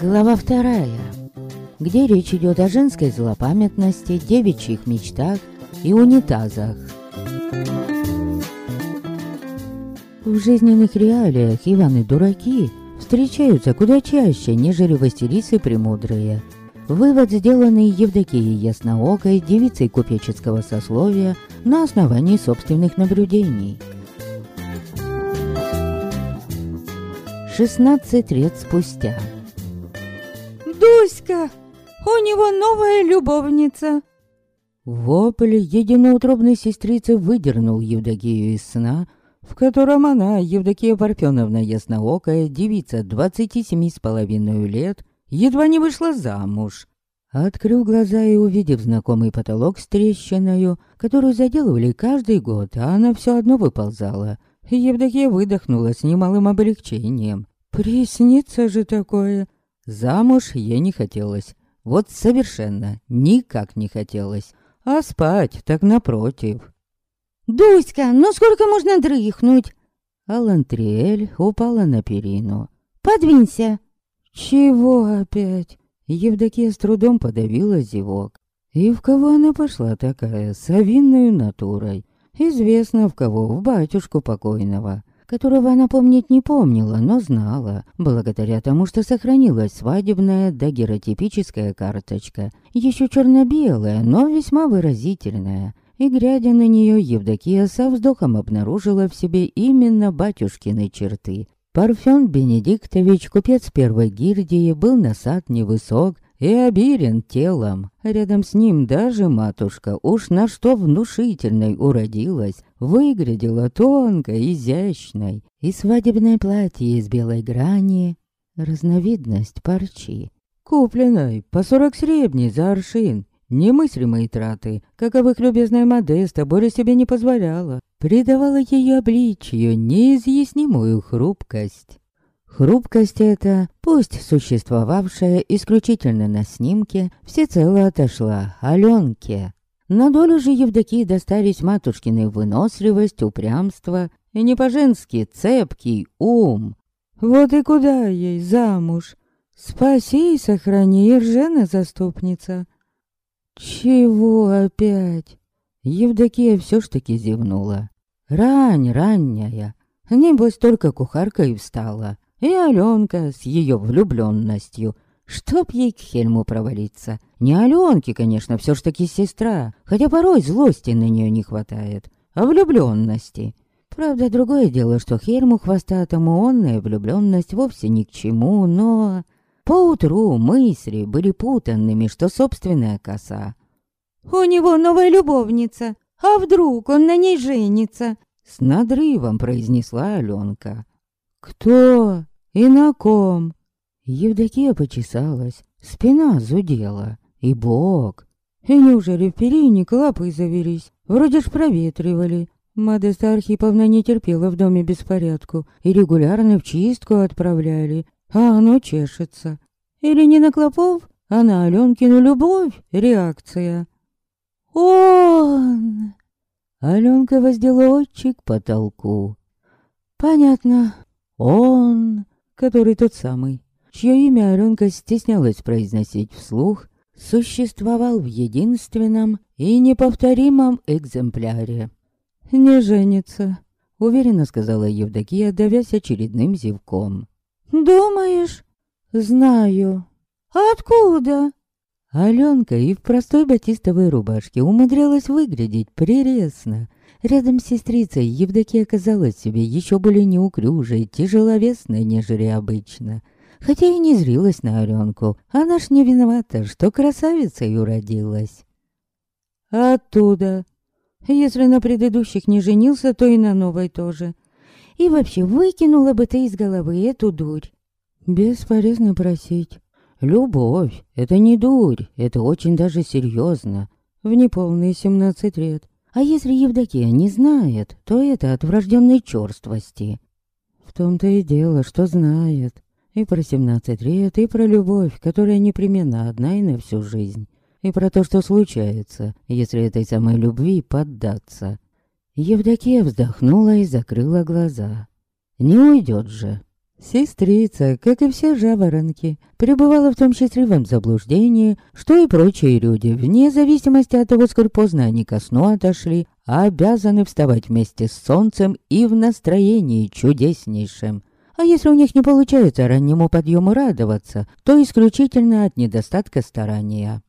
Глава вторая, где речь идет о женской злопамятности, девичьих мечтах и унитазах. В жизненных реалиях Иваны-дураки встречаются куда чаще, нежели Василисы Премудрые. Вывод, сделанный Евдокией Ясноокой, девицей купеческого сословия, на основании собственных наблюдений. 16 лет спустя. «Дуська! У него новая любовница!» Вопль единоутробной сестрицы выдернул Евдокию из сна, в котором она, Евдокия Парфеновна Ясноокая, девица двадцати семи с половиной лет, едва не вышла замуж. Открыв глаза и увидев знакомый потолок с трещиною, которую заделывали каждый год, а она все одно выползала, Евдокия выдохнула с немалым облегчением. «Приснится же такое!» Замуж ей не хотелось. Вот совершенно никак не хотелось. А спать так напротив. «Дуська, ну сколько можно дрыхнуть?» Алантриэль упала на перину. «Подвинься!» «Чего опять?» Евдокия с трудом подавила зевок. И в кого она пошла такая, с овинной натурой? Известно в кого, в батюшку покойного, которого она помнить не помнила, но знала, благодаря тому, что сохранилась свадебная дагеротипическая карточка, еще черно-белая, но весьма выразительная и, глядя на нее, Евдокия со вздохом обнаружила в себе именно батюшкины черты. Парфен Бенедиктович, купец первой гильдии, был насад невысок и обирен телом. Рядом с ним даже матушка, уж на что внушительной уродилась, выглядела тонкой, изящной. И свадебное платье из белой грани, разновидность парчи. Купленной по сорок сребней за аршин, Немыслимые траты, каковых любезная Модеста более себе не позволяла, придавала ее обличью неизъяснимую хрупкость. Хрупкость эта, пусть существовавшая исключительно на снимке, всецело отошла Аленке. На долю же Евдокии достались матушкины выносливость, упрямство и не по-женски цепкий ум. Вот и куда ей замуж? Спаси и сохрани, Ержена заступница. «Чего опять?» Евдокия все ж таки зевнула. «Рань ранняя. Небось, только кухарка и встала. И Аленка с ее влюбленностью. Чтоб ей к Хельму провалиться. Не Аленке, конечно, все ж таки сестра. Хотя порой злости на нее не хватает. А влюбленности. Правда, другое дело, что Хельму хвостатому онная влюбленность вовсе ни к чему, но... Поутру мысли были путанными, что собственная коса. «У него новая любовница, а вдруг он на ней женится?» С надрывом произнесла Аленка. «Кто? И на ком?» Евдокия почесалась, спина зудела, и бок. И неужели в перине лапы завелись? Вроде ж проветривали. Модеста Архиповна не терпела в доме беспорядку и регулярно в чистку отправляли, а оно чешется. Или не на Клопов, а на Аленкину любовь реакция. Он! Аленка воздела очи к потолку. Понятно. Он, который тот самый, чье имя Аленка стеснялась произносить вслух, существовал в единственном и неповторимом экземпляре. «Не женится», — уверенно сказала Евдокия, давясь очередным зевком. «Думаешь?» «Знаю». «Откуда?» Аленка и в простой батистовой рубашке умудрялась выглядеть прелестно. Рядом с сестрицей Евдокия оказалась себе еще более неуклюжей, тяжеловесной, нежели обычно. Хотя и не зрилась на Аленку, она ж не виновата, что красавицей уродилась. Оттуда. Если на предыдущих не женился, то и на новой тоже. И вообще, выкинула бы ты из головы эту дурь. Бесполезно просить. Любовь — это не дурь, это очень даже серьезно. В неполные семнадцать лет. А если Евдокия не знает, то это от врожденной черствости. В том-то и дело, что знает. И про семнадцать лет, и про любовь, которая непременно одна и на всю жизнь. И про то, что случается, если этой самой любви поддаться. Евдокия вздохнула и закрыла глаза. Не уйдет же. Сестрица, как и все жаворонки, пребывала в том счастливом заблуждении, что и прочие люди, вне зависимости от того, сколь поздно они ко сну отошли, обязаны вставать вместе с солнцем и в настроении чудеснейшем. А если у них не получается раннему подъему радоваться, то исключительно от недостатка старания.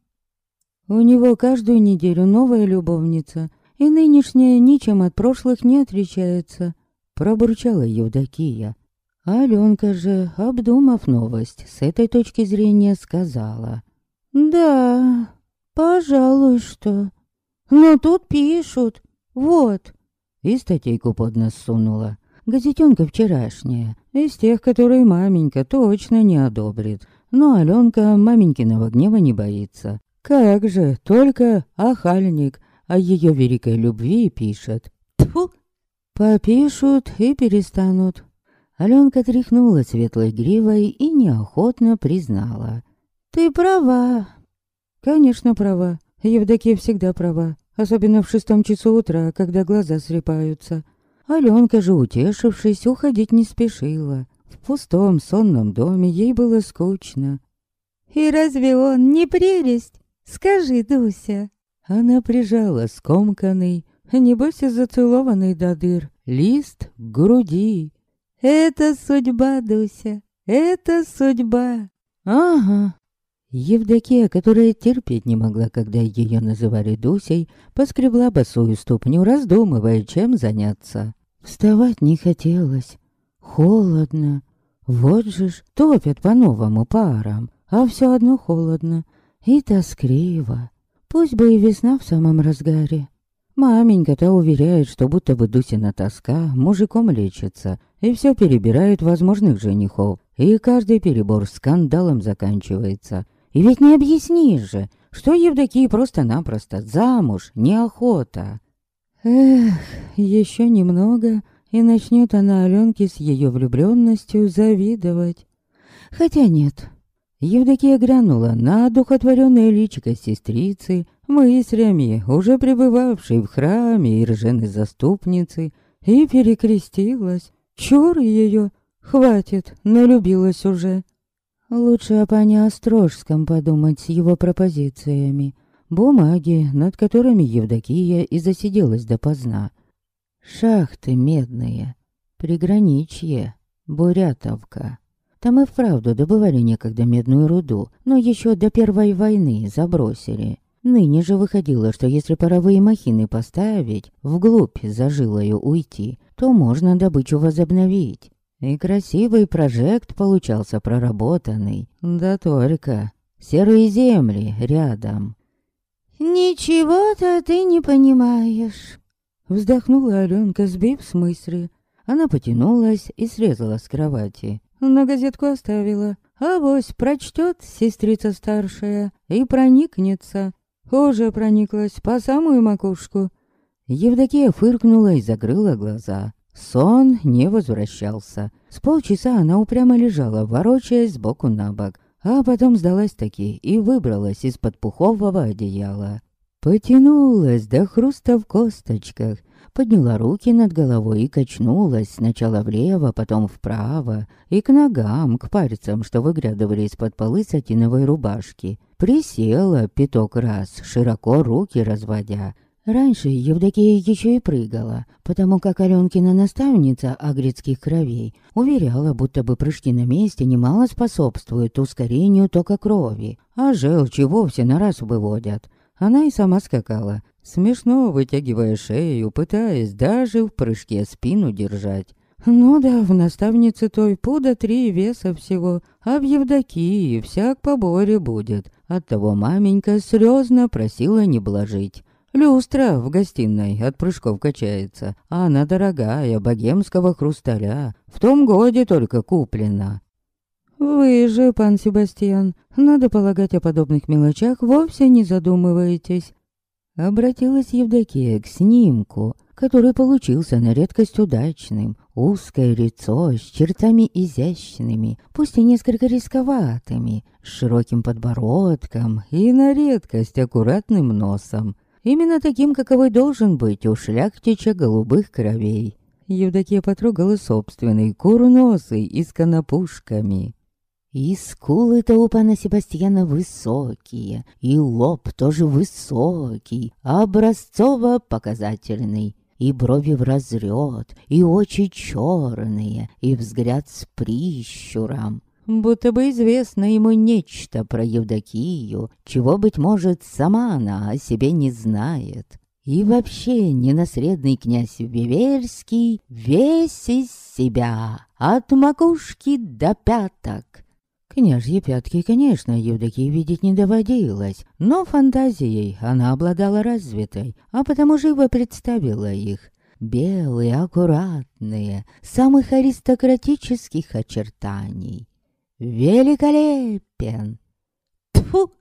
У него каждую неделю новая любовница, и нынешняя ничем от прошлых не отличается, пробурчала Евдокия. Аленка же, обдумав новость, с этой точки зрения сказала. «Да, пожалуй, что. Но тут пишут. Вот». И статейку под нас сунула. Газетенка вчерашняя, из тех, которые маменька точно не одобрит. Но Аленка маменькиного гнева не боится. Как же, только охальник о ее великой любви пишет. Тьфу! Попишут и перестанут. Аленка тряхнула светлой гривой и неохотно признала. «Ты права». «Конечно, права. Евдокия всегда права. Особенно в шестом часу утра, когда глаза слепаются. Аленка же, утешившись, уходить не спешила. В пустом сонном доме ей было скучно. «И разве он не прелесть? Скажи, Дуся!» Она прижала скомканный, небось и зацелованный до дыр, лист к груди. «Это судьба, Дуся, это судьба!» «Ага!» Евдокия, которая терпеть не могла, когда ее называли Дусей, поскребла босую ступню, раздумывая, чем заняться. Вставать не хотелось. Холодно. Вот же ж, топят по-новому парам, а все одно холодно и тоскливо. Пусть бы и весна в самом разгаре. Маменька-то уверяет, что будто бы Дусина тоска мужиком лечится, и все перебирает возможных женихов, и каждый перебор скандалом заканчивается. И ведь не объяснишь же, что Евдокии просто-напросто замуж неохота. Эх, еще немного, и начнет она Аленке с ее влюбленностью завидовать. Хотя нет, Евдокия глянула на духотворенное личико сестрицы, мыслями, уже пребывавшей в храме и ржаной заступницы, и перекрестилась. Чур ее, хватит, налюбилась уже. Лучше о пане Острожском подумать с его пропозициями. Бумаги, над которыми Евдокия и засиделась допоздна. Шахты медные, приграничье, Бурятовка. Там и вправду добывали некогда медную руду, но еще до Первой войны забросили. Ныне же выходило, что если паровые махины поставить, вглубь зажилою уйти, то можно добычу возобновить. И красивый прожект получался проработанный. Да только серые земли рядом. «Ничего-то ты не понимаешь», — вздохнула Аленка, сбив с мысли. Она потянулась и срезала с кровати на газетку оставила. Авось прочтет сестрица старшая и проникнется. Уже прониклась по самую макушку. Евдокия фыркнула и закрыла глаза. Сон не возвращался. С полчаса она упрямо лежала, ворочаясь сбоку на бок, а потом сдалась таки и выбралась из-под пухового одеяла. Потянулась до хруста в косточках, подняла руки над головой и качнулась сначала влево, потом вправо, и к ногам, к пальцам, что выглядывали из-под полы сатиновой рубашки. Присела пяток раз, широко руки разводя. Раньше Евдокия еще и прыгала, потому как Аленкина наставница агрецких кровей уверяла, будто бы прыжки на месте немало способствуют ускорению тока крови, а желчи вовсе на раз выводят. Она и сама скакала, смешно вытягивая шею, пытаясь даже в прыжке спину держать. Ну да, в наставнице той пуда три веса всего, а в Евдокии всяк по боре будет. Оттого маменька слезно просила не блажить. Люстра в гостиной от прыжков качается, а она дорогая, богемского хрусталя, в том годе только куплена. Вы же, пан Себастьян, надо полагать о подобных мелочах, вовсе не задумываетесь. Обратилась Евдокия к снимку, который получился на редкость удачным. Узкое лицо с чертами изящными, пусть и несколько рисковатыми, с широким подбородком и на редкость аккуратным носом. Именно таким, каковой должен быть у шляхтича голубых кровей. Евдокия потрогала собственный курносый и с конопушками. И скулы-то у пана Себастьяна высокие, и лоб тоже высокий, образцово-показательный. И брови в разрёд, и очи черные, и взгляд с прищуром. Будто бы известно ему нечто про Евдокию, чего, быть может, сама она о себе не знает. И вообще ненаследный князь Виверский весь из себя, от макушки до пяток. Княжьи пятки, конечно, Евдокии видеть не доводилось, но фантазией она обладала развитой, а потому живо представила их. Белые, аккуратные, самых аристократических очертаний. Великолепен! Тьфу!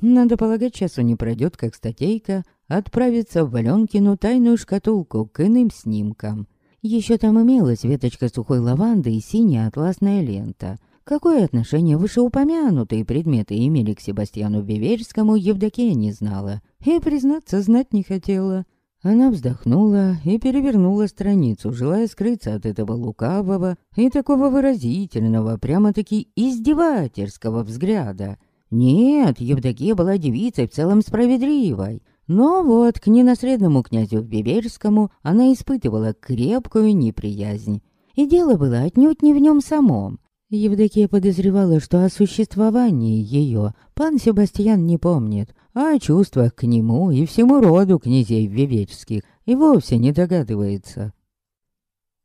Надо полагать, часу не пройдет, как статейка отправится в Валенкину тайную шкатулку к иным снимкам. Еще там имелась веточка сухой лаванды и синяя атласная лента. Какое отношение вышеупомянутые предметы имели к Себастьяну Биверскому, Евдокия не знала. И, признаться, знать не хотела. Она вздохнула и перевернула страницу, желая скрыться от этого лукавого и такого выразительного, прямо-таки издевательского взгляда. Нет, Евдокия была девицей в целом справедливой. Но вот к ненаследному князю Биверскому она испытывала крепкую неприязнь. И дело было отнюдь не в нем самом. Евдокия подозревала, что о существовании ее пан Себастьян не помнит, а о чувствах к нему и всему роду князей Виверских и вовсе не догадывается.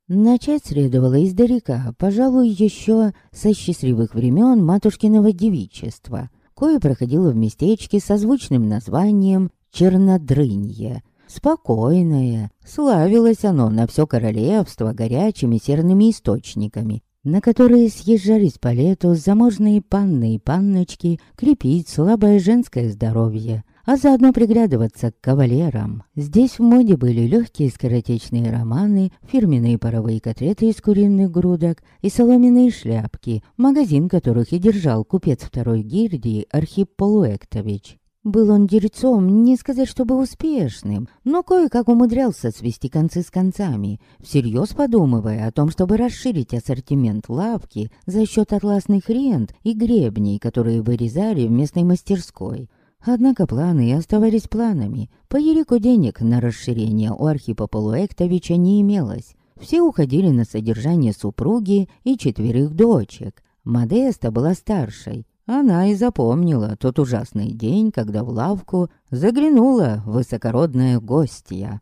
Начать следовало издалека, пожалуй, еще со счастливых времен матушкиного девичества, кое проходило в местечке со звучным названием Чернодрынье. Спокойное, славилось оно на все королевство горячими серными источниками, на которые съезжались по лету заможные панны и панночки крепить слабое женское здоровье, а заодно приглядываться к кавалерам. Здесь в моде были легкие скоротечные романы, фирменные паровые котлеты из куриных грудок и соломенные шляпки, магазин которых и держал купец второй гильдии Архип Полуэктович. Был он дельцом, не сказать, чтобы успешным, но кое-как умудрялся свести концы с концами, всерьез подумывая о том, чтобы расширить ассортимент лавки за счет атласных рент и гребней, которые вырезали в местной мастерской. Однако планы и оставались планами. По Ерику денег на расширение у Архипа Полуэктовича не имелось. Все уходили на содержание супруги и четверых дочек. Модеста была старшей, она и запомнила тот ужасный день, когда в лавку заглянула высокородная гостья.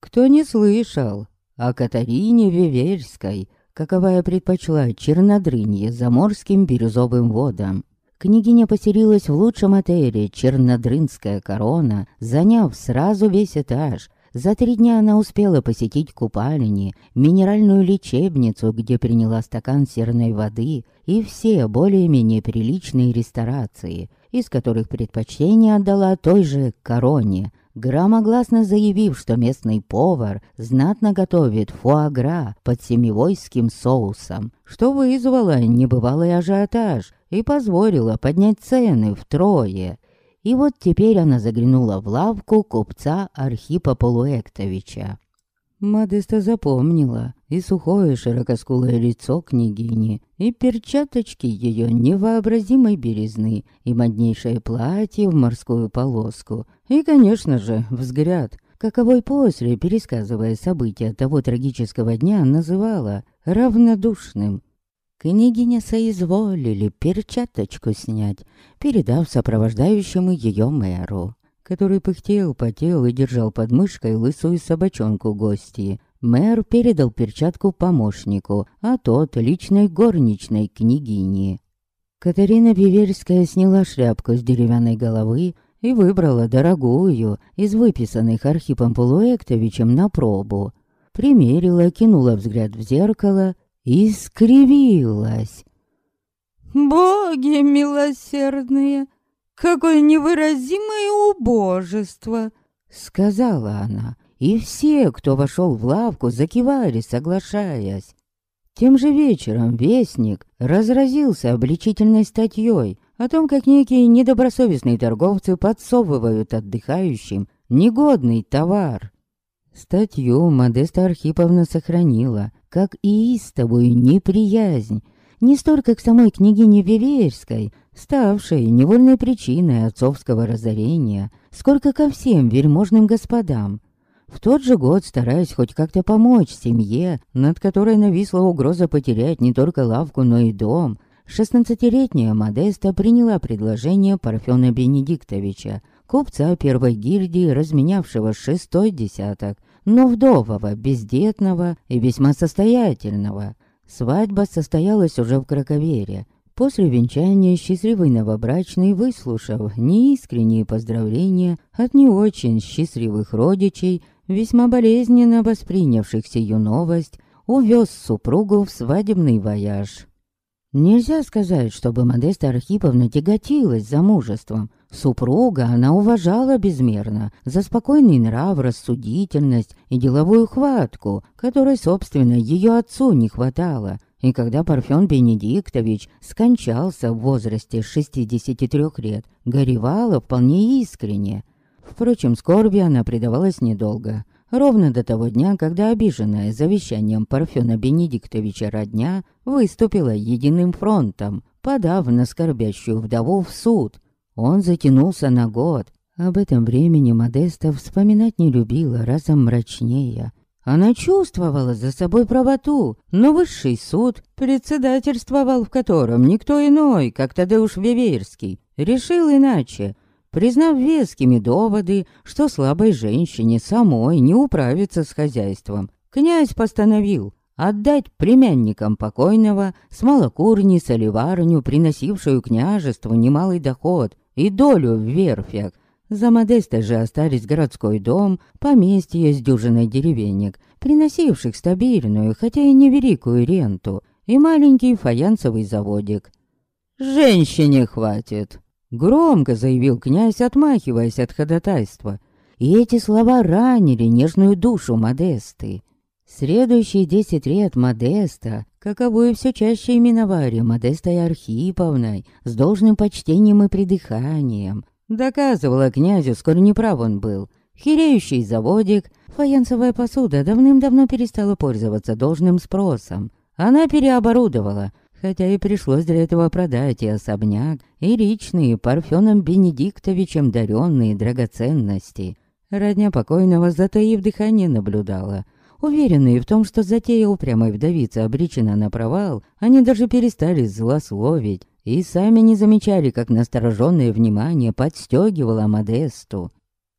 Кто не слышал о Катарине Виверской, каковая предпочла чернодрынье заморским бирюзовым водам. Княгиня поселилась в лучшем отеле «Чернодрынская корона», заняв сразу весь этаж, за три дня она успела посетить купальни, минеральную лечебницу, где приняла стакан серной воды, и все более-менее приличные ресторации, из которых предпочтение отдала той же короне, громогласно заявив, что местный повар знатно готовит фуагра под семивойским соусом, что вызвало небывалый ажиотаж и позволило поднять цены втрое. И вот теперь она заглянула в лавку купца Архипа Полуэктовича. Модеста запомнила и сухое широкоскулое лицо княгини, и перчаточки ее невообразимой березны, и моднейшее платье в морскую полоску, и, конечно же, взгляд, каковой после, пересказывая события того трагического дня, называла равнодушным. Княгиня соизволили перчаточку снять, передав сопровождающему ее мэру который пыхтел, потел и держал под мышкой лысую собачонку гости. Мэр передал перчатку помощнику, а тот — личной горничной княгини. Катарина Биверская сняла шляпку с деревянной головы и выбрала дорогую, из выписанных Архипом Полуэктовичем на пробу. Примерила, кинула взгляд в зеркало и скривилась. «Боги милосердные!» Какое невыразимое убожество!» Сказала она, и все, кто вошел в лавку, закивали, соглашаясь. Тем же вечером Вестник разразился обличительной статьей о том, как некие недобросовестные торговцы подсовывают отдыхающим негодный товар. Статью Модеста Архиповна сохранила, как и истовую неприязнь, не столько к самой княгине Виверской, ставшей невольной причиной отцовского разорения, сколько ко всем вельможным господам. В тот же год, стараясь хоть как-то помочь семье, над которой нависла угроза потерять не только лавку, но и дом, шестнадцатилетняя Модеста приняла предложение Парфена Бенедиктовича, купца первой гильдии, разменявшего шестой десяток, но вдового, бездетного и весьма состоятельного. Свадьба состоялась уже в Краковере. После венчания счастливый новобрачный, выслушав неискренние поздравления от не очень счастливых родичей, весьма болезненно воспринявших сию новость, увез супругу в свадебный вояж. Нельзя сказать, чтобы Модеста Архиповна тяготилась замужеством. Супруга она уважала безмерно за спокойный нрав, рассудительность и деловую хватку, которой, собственно, ее отцу не хватало. И когда Парфен Бенедиктович скончался в возрасте 63 лет, горевала вполне искренне. Впрочем, скорби она предавалась недолго. Ровно до того дня, когда обиженная завещанием Парфена Бенедиктовича родня выступила единым фронтом, подав на скорбящую вдову в суд. Он затянулся на год. Об этом времени Модеста вспоминать не любила, разом мрачнее. Она чувствовала за собой правоту, но высший суд, председательствовал в котором никто иной, как Тадеуш Веверский, решил иначе — признав вескими доводы, что слабой женщине самой не управиться с хозяйством. Князь постановил отдать племянникам покойного смолокурни соливарню, приносившую княжеству немалый доход и долю в верфях. За Модеста же остались городской дом, поместье с дюжиной деревенек, приносивших стабильную, хотя и невеликую ренту, и маленький фаянсовый заводик. «Женщине хватит!» Громко заявил князь, отмахиваясь от ходатайства. И эти слова ранили нежную душу Модесты. Следующие десять лет Модеста, каковую все чаще именовали Модестой Архиповной, с должным почтением и придыханием, доказывала князю, сколь неправ он был. Хиреющий заводик, фаянсовая посуда давным-давно перестала пользоваться должным спросом. Она переоборудовала, хотя и пришлось для этого продать и особняк, и личные Парфеном Бенедиктовичем даренные драгоценности. Родня покойного, затаив дыхание, наблюдала. Уверенные в том, что затея упрямой вдовицы обречена на провал, они даже перестали злословить и сами не замечали, как настороженное внимание подстегивало Модесту.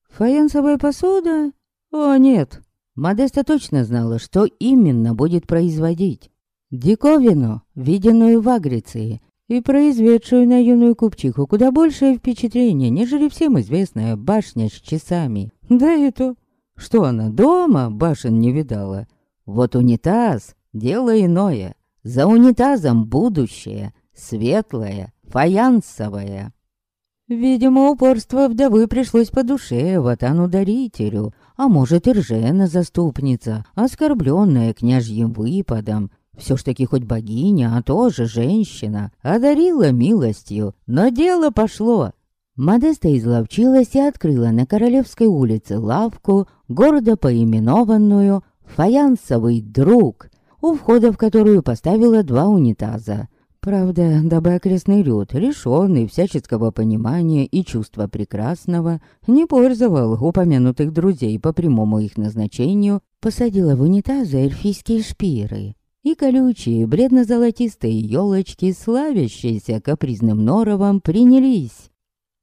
Фаянсовая посуда? О, нет. Модеста точно знала, что именно будет производить диковину, виденную в Агриции, и произведшую на юную купчиху куда большее впечатление, нежели всем известная башня с часами. Да и то, что она дома башен не видала. Вот унитаз — дело иное. За унитазом будущее, светлое, фаянсовое. Видимо, упорство вдовы пришлось по душе ватану-дарителю, а может и ржена-заступница, оскорбленная княжьим выпадом, все ж таки хоть богиня, а тоже женщина, одарила милостью, но дело пошло. Модеста изловчилась и открыла на Королевской улице лавку, гордо поименованную «Фаянсовый друг», у входа в которую поставила два унитаза. Правда, дабы окрестный люд, лишённый всяческого понимания и чувства прекрасного, не пользовал упомянутых друзей по прямому их назначению, посадила в унитазы эльфийские шпиры и колючие бледно-золотистые елочки, славящиеся капризным норовом, принялись.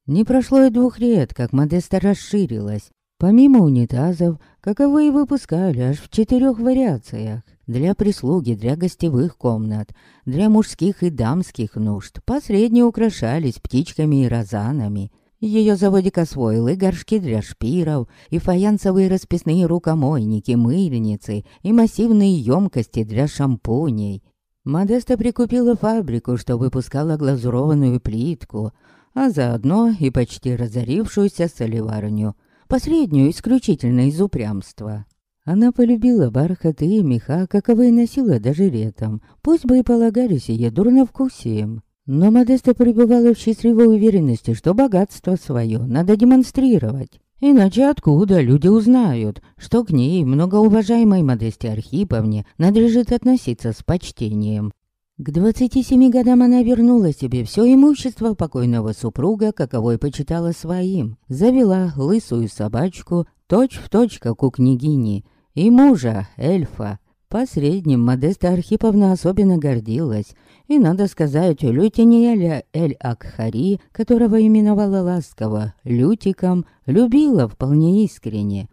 Не прошло и двух лет, как Модеста расширилась. Помимо унитазов, каковые выпускали аж в четырех вариациях. Для прислуги, для гостевых комнат, для мужских и дамских нужд. Последние украшались птичками и розанами – ее заводик освоил и горшки для шпиров, и фаянсовые расписные рукомойники, мыльницы, и массивные емкости для шампуней. Модеста прикупила фабрику, что выпускала глазурованную плитку, а заодно и почти разорившуюся соливарню, последнюю исключительно из упрямства. Она полюбила бархаты и меха, каковые носила даже летом, пусть бы и полагались ей дурновкусием. Но Модеста пребывала в счастливой уверенности, что богатство свое надо демонстрировать. Иначе откуда люди узнают, что к ней, многоуважаемой Модесте Архиповне, надлежит относиться с почтением? К 27 годам она вернула себе все имущество покойного супруга, каковой почитала своим. Завела лысую собачку, точь-в-точь, точь, как у княгини, и мужа, эльфа. Посредним Модеста Архиповна особенно гордилась. И, надо сказать, Лютиниэля Эль-Акхари, которого именовала ласково Лютиком, любила вполне искренне.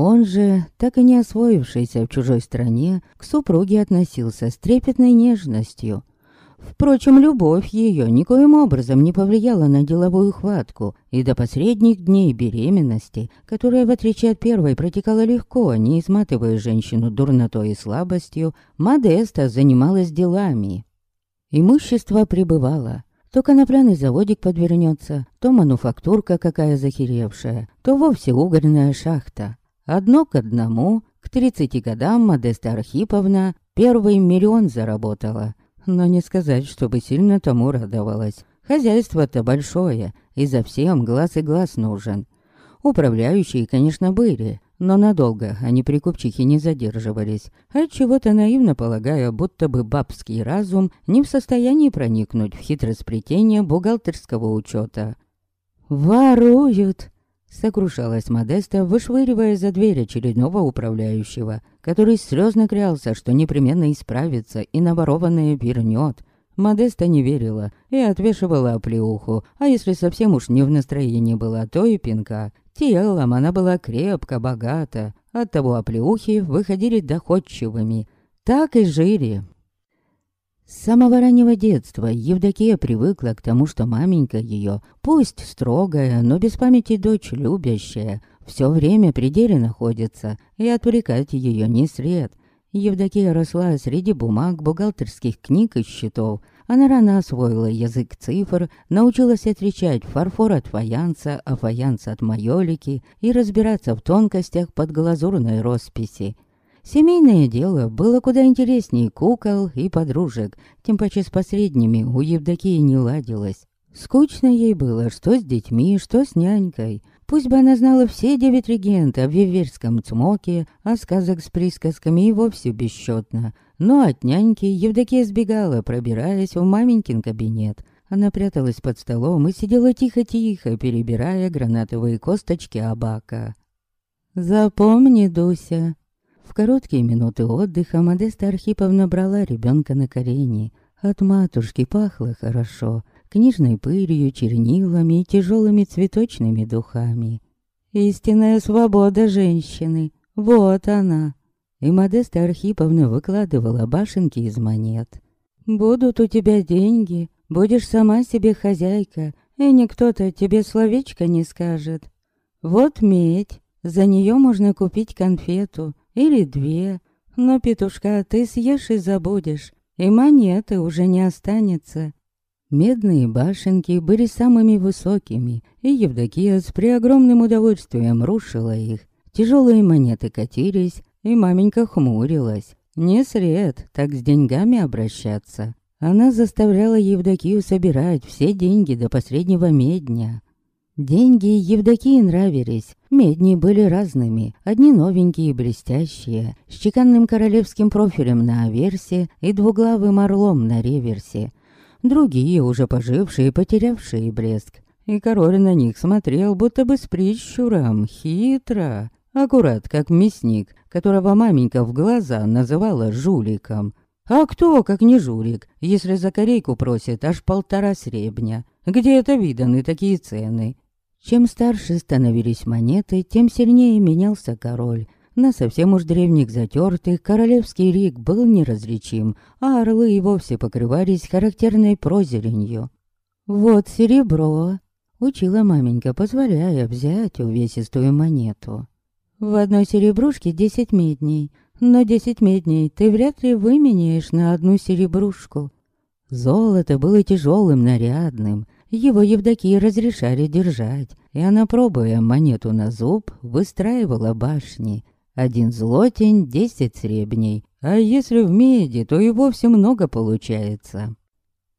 Он же, так и не освоившийся в чужой стране, к супруге относился с трепетной нежностью. Впрочем, любовь ее никоим образом не повлияла на деловую хватку, и до последних дней беременности, которая, в отличие от первой, протекала легко, не изматывая женщину дурнотой и слабостью, Модеста занималась делами. Имущество прибывало. То конопляный заводик подвернется, то мануфактурка какая захеревшая, то вовсе угольная шахта. Одно к одному, к 30 годам Модеста Архиповна первый миллион заработала. Но не сказать, чтобы сильно тому радовалась. Хозяйство-то большое, и за всем глаз и глаз нужен. Управляющие, конечно, были, но надолго они при купчихе не задерживались, отчего-то наивно полагая, будто бы бабский разум не в состоянии проникнуть в хитросплетение бухгалтерского учета. «Воруют!» Сокрушалась Модеста, вышвыривая за дверь очередного управляющего, который слезно крялся, что непременно исправится и наворованное вернет. Модеста не верила и отвешивала оплеуху, а если совсем уж не в настроении была, то и пинка. Телом она была крепко, богата, оттого оплеухи выходили доходчивыми. Так и жили, с самого раннего детства Евдокия привыкла к тому, что маменька ее, пусть строгая, но без памяти дочь любящая, все время при деле находится, и отвлекать ее не сред. Евдокия росла среди бумаг, бухгалтерских книг и счетов. Она рано освоила язык цифр, научилась отличать фарфор от фаянса, а фаянс от майолики и разбираться в тонкостях подглазурной росписи. Семейное дело было куда интереснее кукол и подружек, тем паче с последними у Евдокии не ладилось. Скучно ей было, что с детьми, что с нянькой. Пусть бы она знала все девять легенд о виверском цмоке, а сказок с присказками и вовсе бесчетно. Но от няньки Евдокия сбегала, пробираясь в маменькин кабинет. Она пряталась под столом и сидела тихо-тихо, перебирая гранатовые косточки абака. «Запомни, Дуся, в короткие минуты отдыха Модеста Архиповна брала ребенка на колени. От матушки пахло хорошо, книжной пылью, чернилами и тяжелыми цветочными духами. Истинная свобода женщины. Вот она. И Модеста Архиповна выкладывала башенки из монет. «Будут у тебя деньги, будешь сама себе хозяйка, и никто-то тебе словечко не скажет. Вот медь, за нее можно купить конфету, или две. Но, петушка, ты съешь и забудешь, и монеты уже не останется. Медные башенки были самыми высокими, и Евдокия с преогромным удовольствием рушила их. Тяжелые монеты катились, и маменька хмурилась. Не сред, так с деньгами обращаться. Она заставляла Евдокию собирать все деньги до последнего медня. Деньги Евдокии нравились. Медни были разными. Одни новенькие и блестящие, с чеканным королевским профилем на аверсе и двуглавым орлом на реверсе. Другие, уже пожившие, потерявшие блеск. И король на них смотрел, будто бы с прищуром, хитро. Аккурат, как мясник, которого маменька в глаза называла жуликом. А кто, как не жулик, если за корейку просит аж полтора сребня? Где это виданы такие цены? Чем старше становились монеты, тем сильнее менялся король. На совсем уж древних затертых королевский рик был неразличим, а орлы и вовсе покрывались характерной прозеленью. «Вот серебро», — учила маменька, позволяя взять увесистую монету. «В одной серебрушке десять медней, но десять медней ты вряд ли выменяешь на одну серебрушку». Золото было тяжелым, нарядным, его Евдокии разрешали держать, и она, пробуя монету на зуб, выстраивала башни. Один злотень, десять сребней, а если в меди, то и вовсе много получается.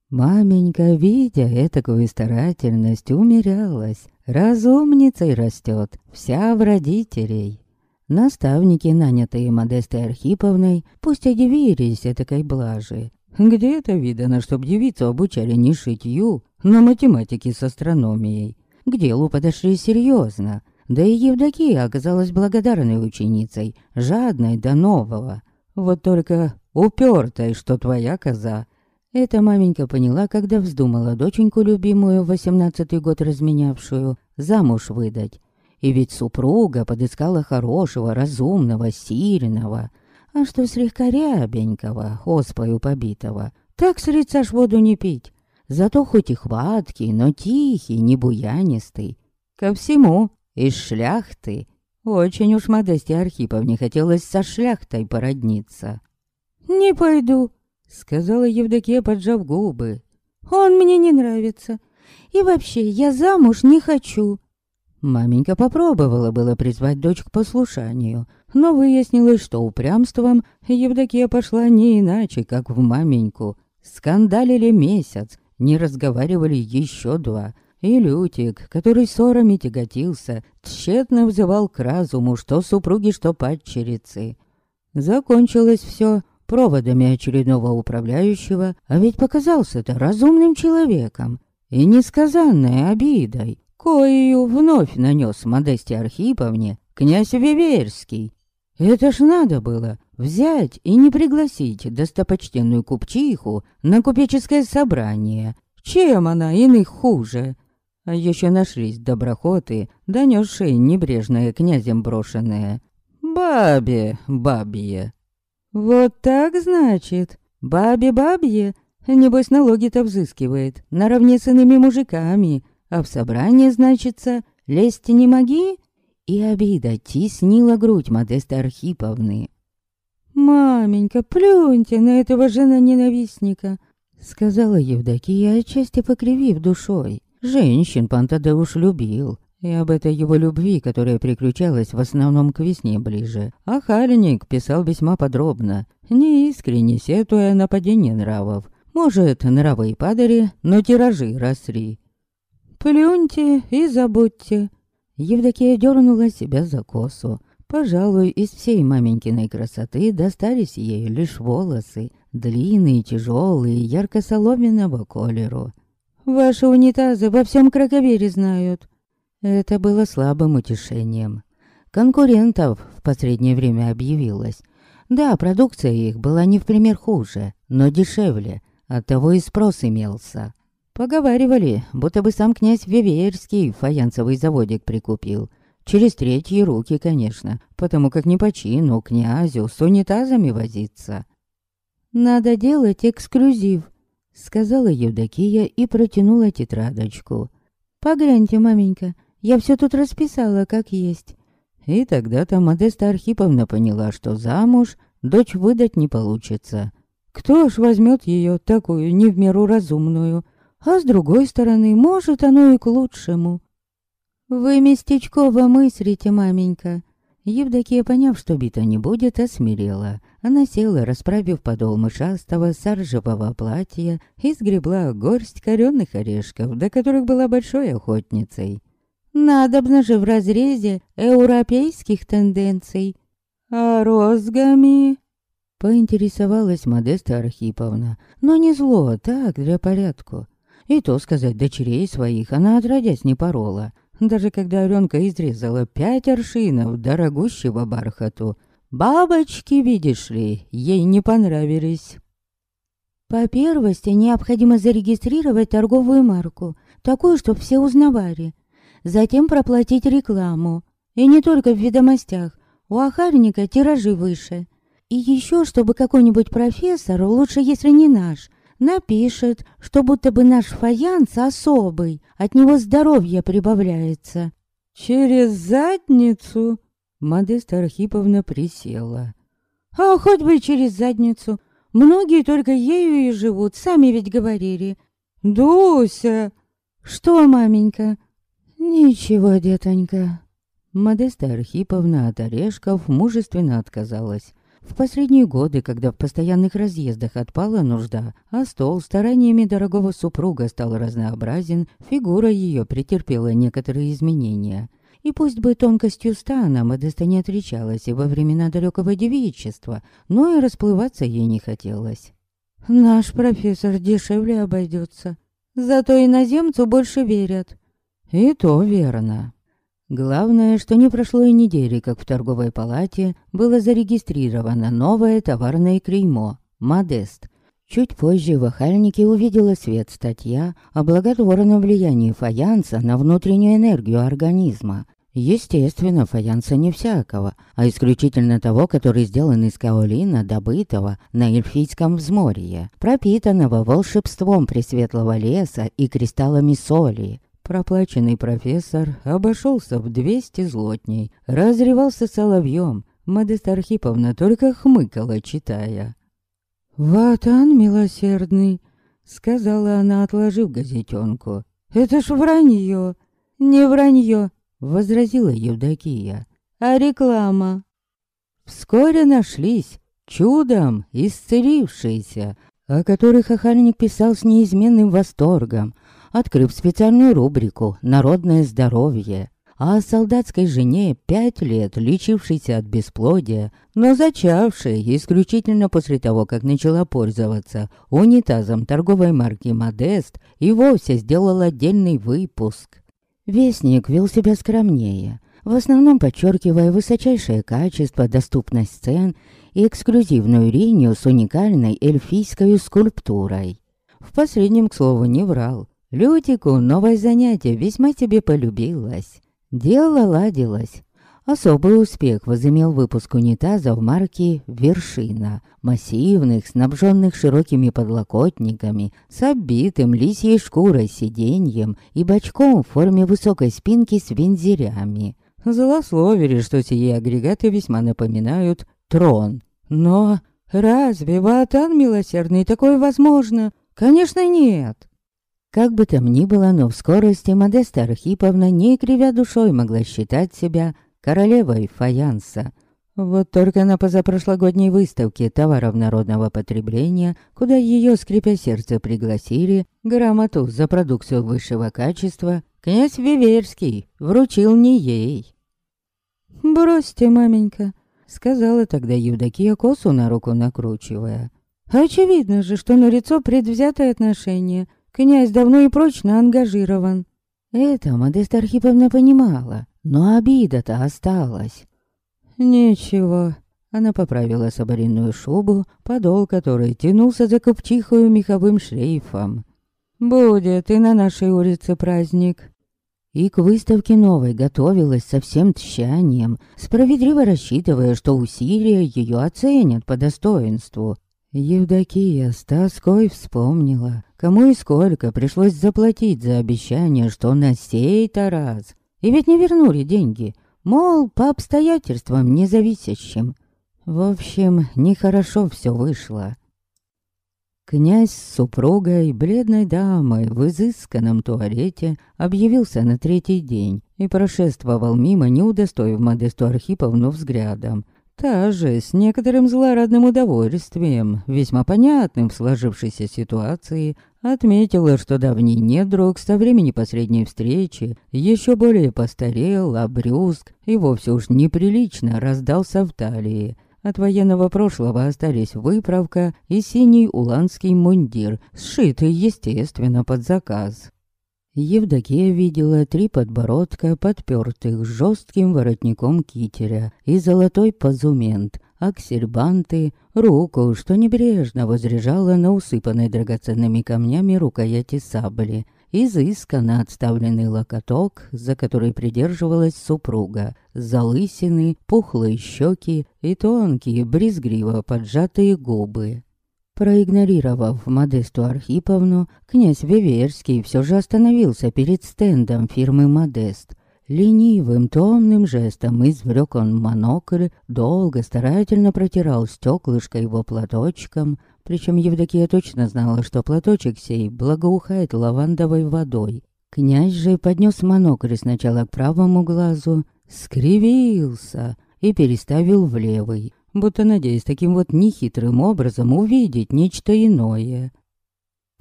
Маменька, видя этакую старательность, умерялась. Разумницей растет, вся в родителей. Наставники, нанятые Модестой Архиповной, пусть удивились этакой блажи. Где это видано, чтоб девицу обучали не шитью, но математике с астрономией? К делу подошли серьезно. Да и Евдокия оказалась благодарной ученицей, жадной до нового. Вот только упертой, что твоя коза. Это маменька поняла, когда вздумала доченьку любимую, восемнадцатый год разменявшую, замуж выдать. И ведь супруга подыскала хорошего, разумного, сильного, а что слегка рябенького, оспою побитого, так средь аж воду не пить. Зато хоть и хваткий, но тихий, не буянистый. Ко всему, из шляхты. Очень уж Модесте Архиповне хотелось со шляхтой породниться. «Не пойду», — сказала Евдокия, поджав губы. «Он мне не нравится. И вообще, я замуж не хочу». Маменька попробовала было призвать дочь к послушанию, но выяснилось, что упрямством Евдокия пошла не иначе, как в маменьку. Скандалили месяц, не разговаривали еще два, и Лютик, который ссорами тяготился, тщетно взывал к разуму, что супруги, что падчерицы. Закончилось все проводами очередного управляющего, а ведь показался-то разумным человеком и несказанной обидой коею вновь нанес Модесте Архиповне князь Виверский. Это ж надо было взять и не пригласить достопочтенную купчиху на купеческое собрание. Чем она иных хуже? А еще нашлись доброхоты, донесшие небрежное князем брошенное. Бабе, бабье. Вот так, значит, бабе-бабье. Небось, налоги-то взыскивает, наравне с иными мужиками, а в собрание, значится, лезть не моги? И обида теснила грудь Модесты Архиповны. «Маменька, плюньте на этого жена-ненавистника!» Сказала Евдокия, отчасти покривив душой. Женщин Пантадеуш любил, и об этой его любви, которая приключалась в основном к весне ближе. А Хальник писал весьма подробно, неискренне сетуя на падение нравов. Может, нравы и падали, но тиражи росли. Плюньте и забудьте. Евдокия дернула себя за косу. Пожалуй, из всей маменькиной красоты достались ей лишь волосы, длинные, тяжелые, ярко-соломенного колеру. Ваши унитазы во всем Краковере знают. Это было слабым утешением. Конкурентов в последнее время объявилось. Да, продукция их была не в пример хуже, но дешевле, оттого и спрос имелся. Поговаривали, будто бы сам князь Виверский фаянсовый заводик прикупил. Через третьи руки, конечно, потому как не по чину князю с унитазами возиться. «Надо делать эксклюзив», — сказала Евдокия и протянула тетрадочку. «Погляньте, маменька, я все тут расписала, как есть». И тогда-то Модеста Архиповна поняла, что замуж дочь выдать не получится. Кто ж возьмет ее такую не в меру разумную, а с другой стороны, может, оно и к лучшему. «Вы местечково мыслите, маменька». Евдокия, поняв, что бита не будет, осмирела. Она села, расправив подол мышастого саржевого платья и сгребла горсть коренных орешков, до которых была большой охотницей. «Надобно же в разрезе европейских тенденций». «А розгами?» Поинтересовалась Модеста Архиповна, но не зло, так, для порядку. И то сказать, дочерей своих она отродясь не порола. Даже когда Орёнка изрезала пять аршинов дорогущего бархату, бабочки, видишь ли, ей не понравились. По первости необходимо зарегистрировать торговую марку, такую, чтобы все узнавали. Затем проплатить рекламу. И не только в ведомостях. У охарника тиражи выше. И еще, чтобы какой-нибудь профессор, лучше если не наш, напишет, что будто бы наш фаянс особый, от него здоровье прибавляется. Через задницу Модеста Архиповна присела. А хоть бы через задницу. Многие только ею и живут, сами ведь говорили. Дуся! Что, маменька? Ничего, детонька. Модеста Архиповна от орешков мужественно отказалась. В последние годы, когда в постоянных разъездах отпала нужда, а стол стараниями дорогого супруга стал разнообразен, фигура ее претерпела некоторые изменения. И пусть бы тонкостью стана Модеста не отличалась и во времена далекого девичества, но и расплываться ей не хотелось. «Наш профессор дешевле обойдется, зато иноземцу больше верят». «И то верно». Главное, что не прошло и недели, как в торговой палате было зарегистрировано новое товарное клеймо «Модест». Чуть позже в охальнике увидела свет статья о благотворном влиянии фаянса на внутреннюю энергию организма. Естественно, фаянса не всякого, а исключительно того, который сделан из каолина, добытого на эльфийском взморье, пропитанного волшебством пресветлого леса и кристаллами соли. Проплаченный профессор обошелся в двести злотней, разревался соловьем. Модеста Архиповна только хмыкала, читая. «Ватан милосердный», — сказала она, отложив газетенку. «Это ж вранье». «Не вранье», — возразила Евдокия, — «а реклама». Вскоре нашлись чудом исцелившиеся, о которых охальник писал с неизменным восторгом, открыв специальную рубрику «Народное здоровье». А о солдатской жене пять лет, лечившейся от бесплодия, но зачавшей исключительно после того, как начала пользоваться унитазом торговой марки «Модест» и вовсе сделал отдельный выпуск. Вестник вел себя скромнее, в основном подчеркивая высочайшее качество, доступность цен и эксклюзивную линию с уникальной эльфийской скульптурой. В последнем, к слову, не врал. Лютику новое занятие весьма тебе полюбилось. Дело ладилось. Особый успех возымел выпуск унитазов марки «Вершина», массивных, снабженных широкими подлокотниками, с оббитым лисьей шкурой сиденьем и бочком в форме высокой спинки с вензирями. Злословили, что сие агрегаты весьма напоминают трон. Но разве Ватан милосердный такое возможно? Конечно, нет. Как бы там ни было, но в скорости Модеста Архиповна, не кривя душой, могла считать себя королевой фаянса. Вот только на позапрошлогодней выставке товаров народного потребления, куда ее, скрипя сердце, пригласили, грамоту за продукцию высшего качества, князь Виверский вручил не ей. «Бросьте, маменька», — сказала тогда Евдокия косу на руку накручивая. «Очевидно же, что на лицо предвзятое отношение — Князь давно и прочно ангажирован. Это Модеста Архиповна понимала, но обида-то осталась. Ничего. Она поправила соболиную шубу, подол которой тянулся за купчихою меховым шлейфом. «Будет и на нашей улице праздник». И к выставке новой готовилась со всем тщанием, справедливо рассчитывая, что усилия ее оценят по достоинству. Евдокия с тоской вспомнила, кому и сколько пришлось заплатить за обещание, что на сей-то раз. И ведь не вернули деньги, мол, по обстоятельствам независящим. В общем, нехорошо все вышло. Князь с супругой, бледной дамой, в изысканном туалете объявился на третий день и прошествовал мимо, не удостоив Модесту Архиповну взглядом. Та же, с некоторым злорадным удовольствием, весьма понятным в сложившейся ситуации, отметила, что давний недруг со времени последней встречи еще более постарел, обрюзг и вовсе уж неприлично раздался в талии. От военного прошлого остались выправка и синий уланский мундир, сшитый, естественно, под заказ. Евдокия видела три подбородка, подпертых жестким воротником кителя и золотой позумент, аксельбанты, руку, что небрежно возряжала на усыпанной драгоценными камнями рукояти сабли, изысканно отставленный локоток, за который придерживалась супруга, залысины, пухлые щеки и тонкие, брезгливо поджатые губы. Проигнорировав Модесту Архиповну, князь Виверский все же остановился перед стендом фирмы «Модест». Ленивым, томным жестом извлек он монокль, долго, старательно протирал стеклышко его платочком, причем Евдокия точно знала, что платочек сей благоухает лавандовой водой. Князь же поднес монокль сначала к правому глазу, скривился и переставил в левый. Будто надеясь таким вот нехитрым образом увидеть нечто иное.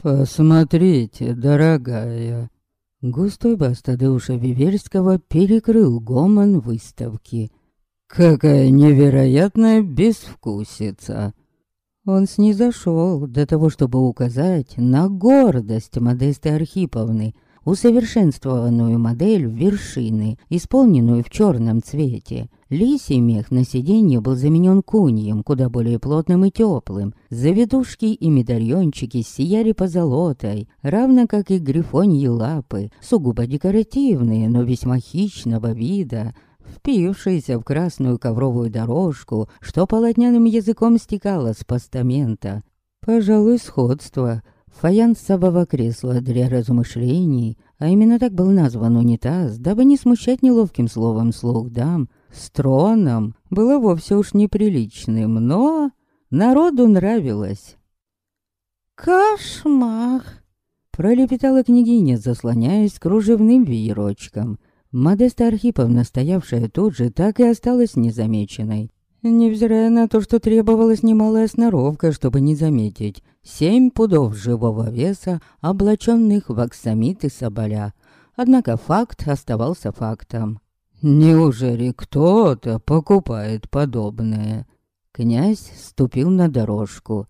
«Посмотрите, дорогая!» Густой бас Тадeuша Виверского перекрыл гомон выставки. «Какая невероятная безвкусица!» Он снизошел до того, чтобы указать на гордость Модесты Архиповны, усовершенствованную модель вершины, исполненную в черном цвете. Лисий мех на сиденье был заменен куньем, куда более плотным и теплым. Завитушки и медальончики сияли позолотой, равно как и грифоньи лапы, сугубо декоративные, но весьма хищного вида, впившиеся в красную ковровую дорожку, что полотняным языком стекало с постамента. Пожалуй, сходство фаянсового кресла для размышлений, а именно так был назван унитаз, дабы не смущать неловким словом слух дам, с троном было вовсе уж неприличным, но народу нравилось. «Кошмар!» Пролепетала княгиня, заслоняясь кружевным веерочком. Модеста Архиповна, стоявшая тут же, так и осталась незамеченной. Невзирая на то, что требовалась немалая сноровка, чтобы не заметить. Семь пудов живого веса, облаченных в аксамит и соболя. Однако факт оставался фактом. Неужели кто-то покупает подобное? Князь ступил на дорожку.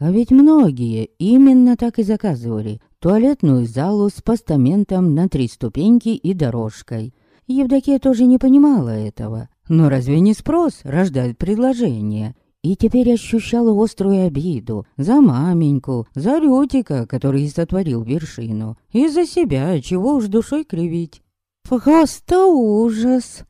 А ведь многие именно так и заказывали. Туалетную залу с постаментом на три ступеньки и дорожкой. Евдокия тоже не понимала этого. Но разве не спрос рождает предложение? И теперь ощущала острую обиду за маменьку, за Рютика, который сотворил вершину, и за себя, чего уж душой кривить. Просто ужас!»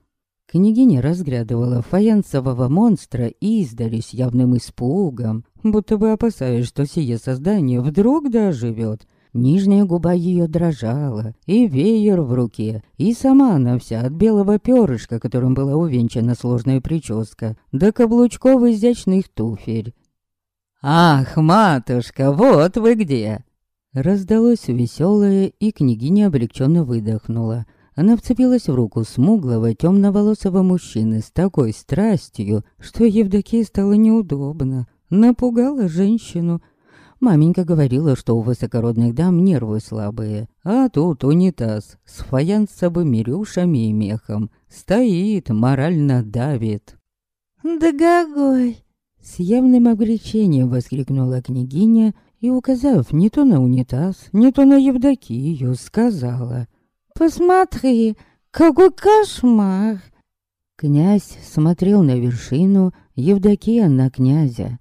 Княгиня разглядывала фаянсового монстра издали с явным испугом, будто бы опасаясь, что сие создание вдруг доживет. Нижняя губа ее дрожала, и веер в руке, и сама она вся от белого перышка, которым была увенчана сложная прическа, до каблучков изящных туфель. «Ах, матушка, вот вы где!» Раздалось веселое, и княгиня облегченно выдохнула — она вцепилась в руку смуглого, темноволосого мужчины с такой страстью, что Евдокии стало неудобно. Напугала женщину. Маменька говорила, что у высокородных дам нервы слабые, а тут унитаз с фаянсовыми рюшами и мехом. Стоит, морально давит. «Догогой!» С явным облегчением воскликнула княгиня и, указав не то на унитаз, не то на Евдокию, сказала — Посмотри, какой кошмар!» Князь смотрел на вершину, Евдокия на князя.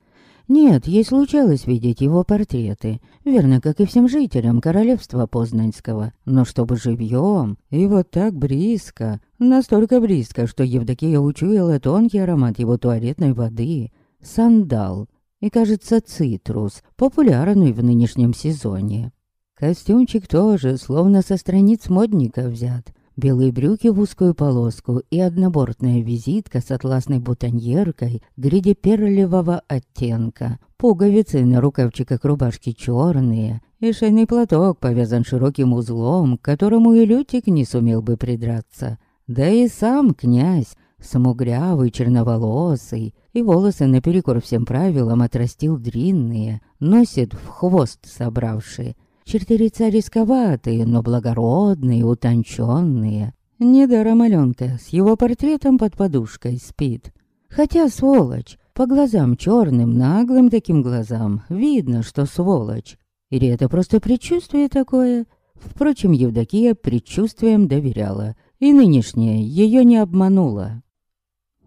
Нет, ей случалось видеть его портреты, верно, как и всем жителям королевства Познанского, но чтобы живьем, и вот так близко, настолько близко, что Евдокия учуяла тонкий аромат его туалетной воды, сандал и, кажется, цитрус, популярный в нынешнем сезоне. Костюмчик тоже, словно со страниц модника взят. Белые брюки в узкую полоску и однобортная визитка с атласной бутоньеркой гриде перлевого оттенка. Пуговицы на рукавчиках рубашки черные, и шейный платок повязан широким узлом, к которому и Лютик не сумел бы придраться. Да и сам князь, смугрявый, черноволосый, и волосы наперекор всем правилам отрастил длинные, носит в хвост собравший, Черты лица рисковатые, но благородные, утонченные. Недаром Аленка с его портретом под подушкой спит. Хотя сволочь, по глазам черным, наглым таким глазам, видно, что сволочь. Или это просто предчувствие такое? Впрочем, Евдокия предчувствием доверяла, и нынешнее ее не обмануло.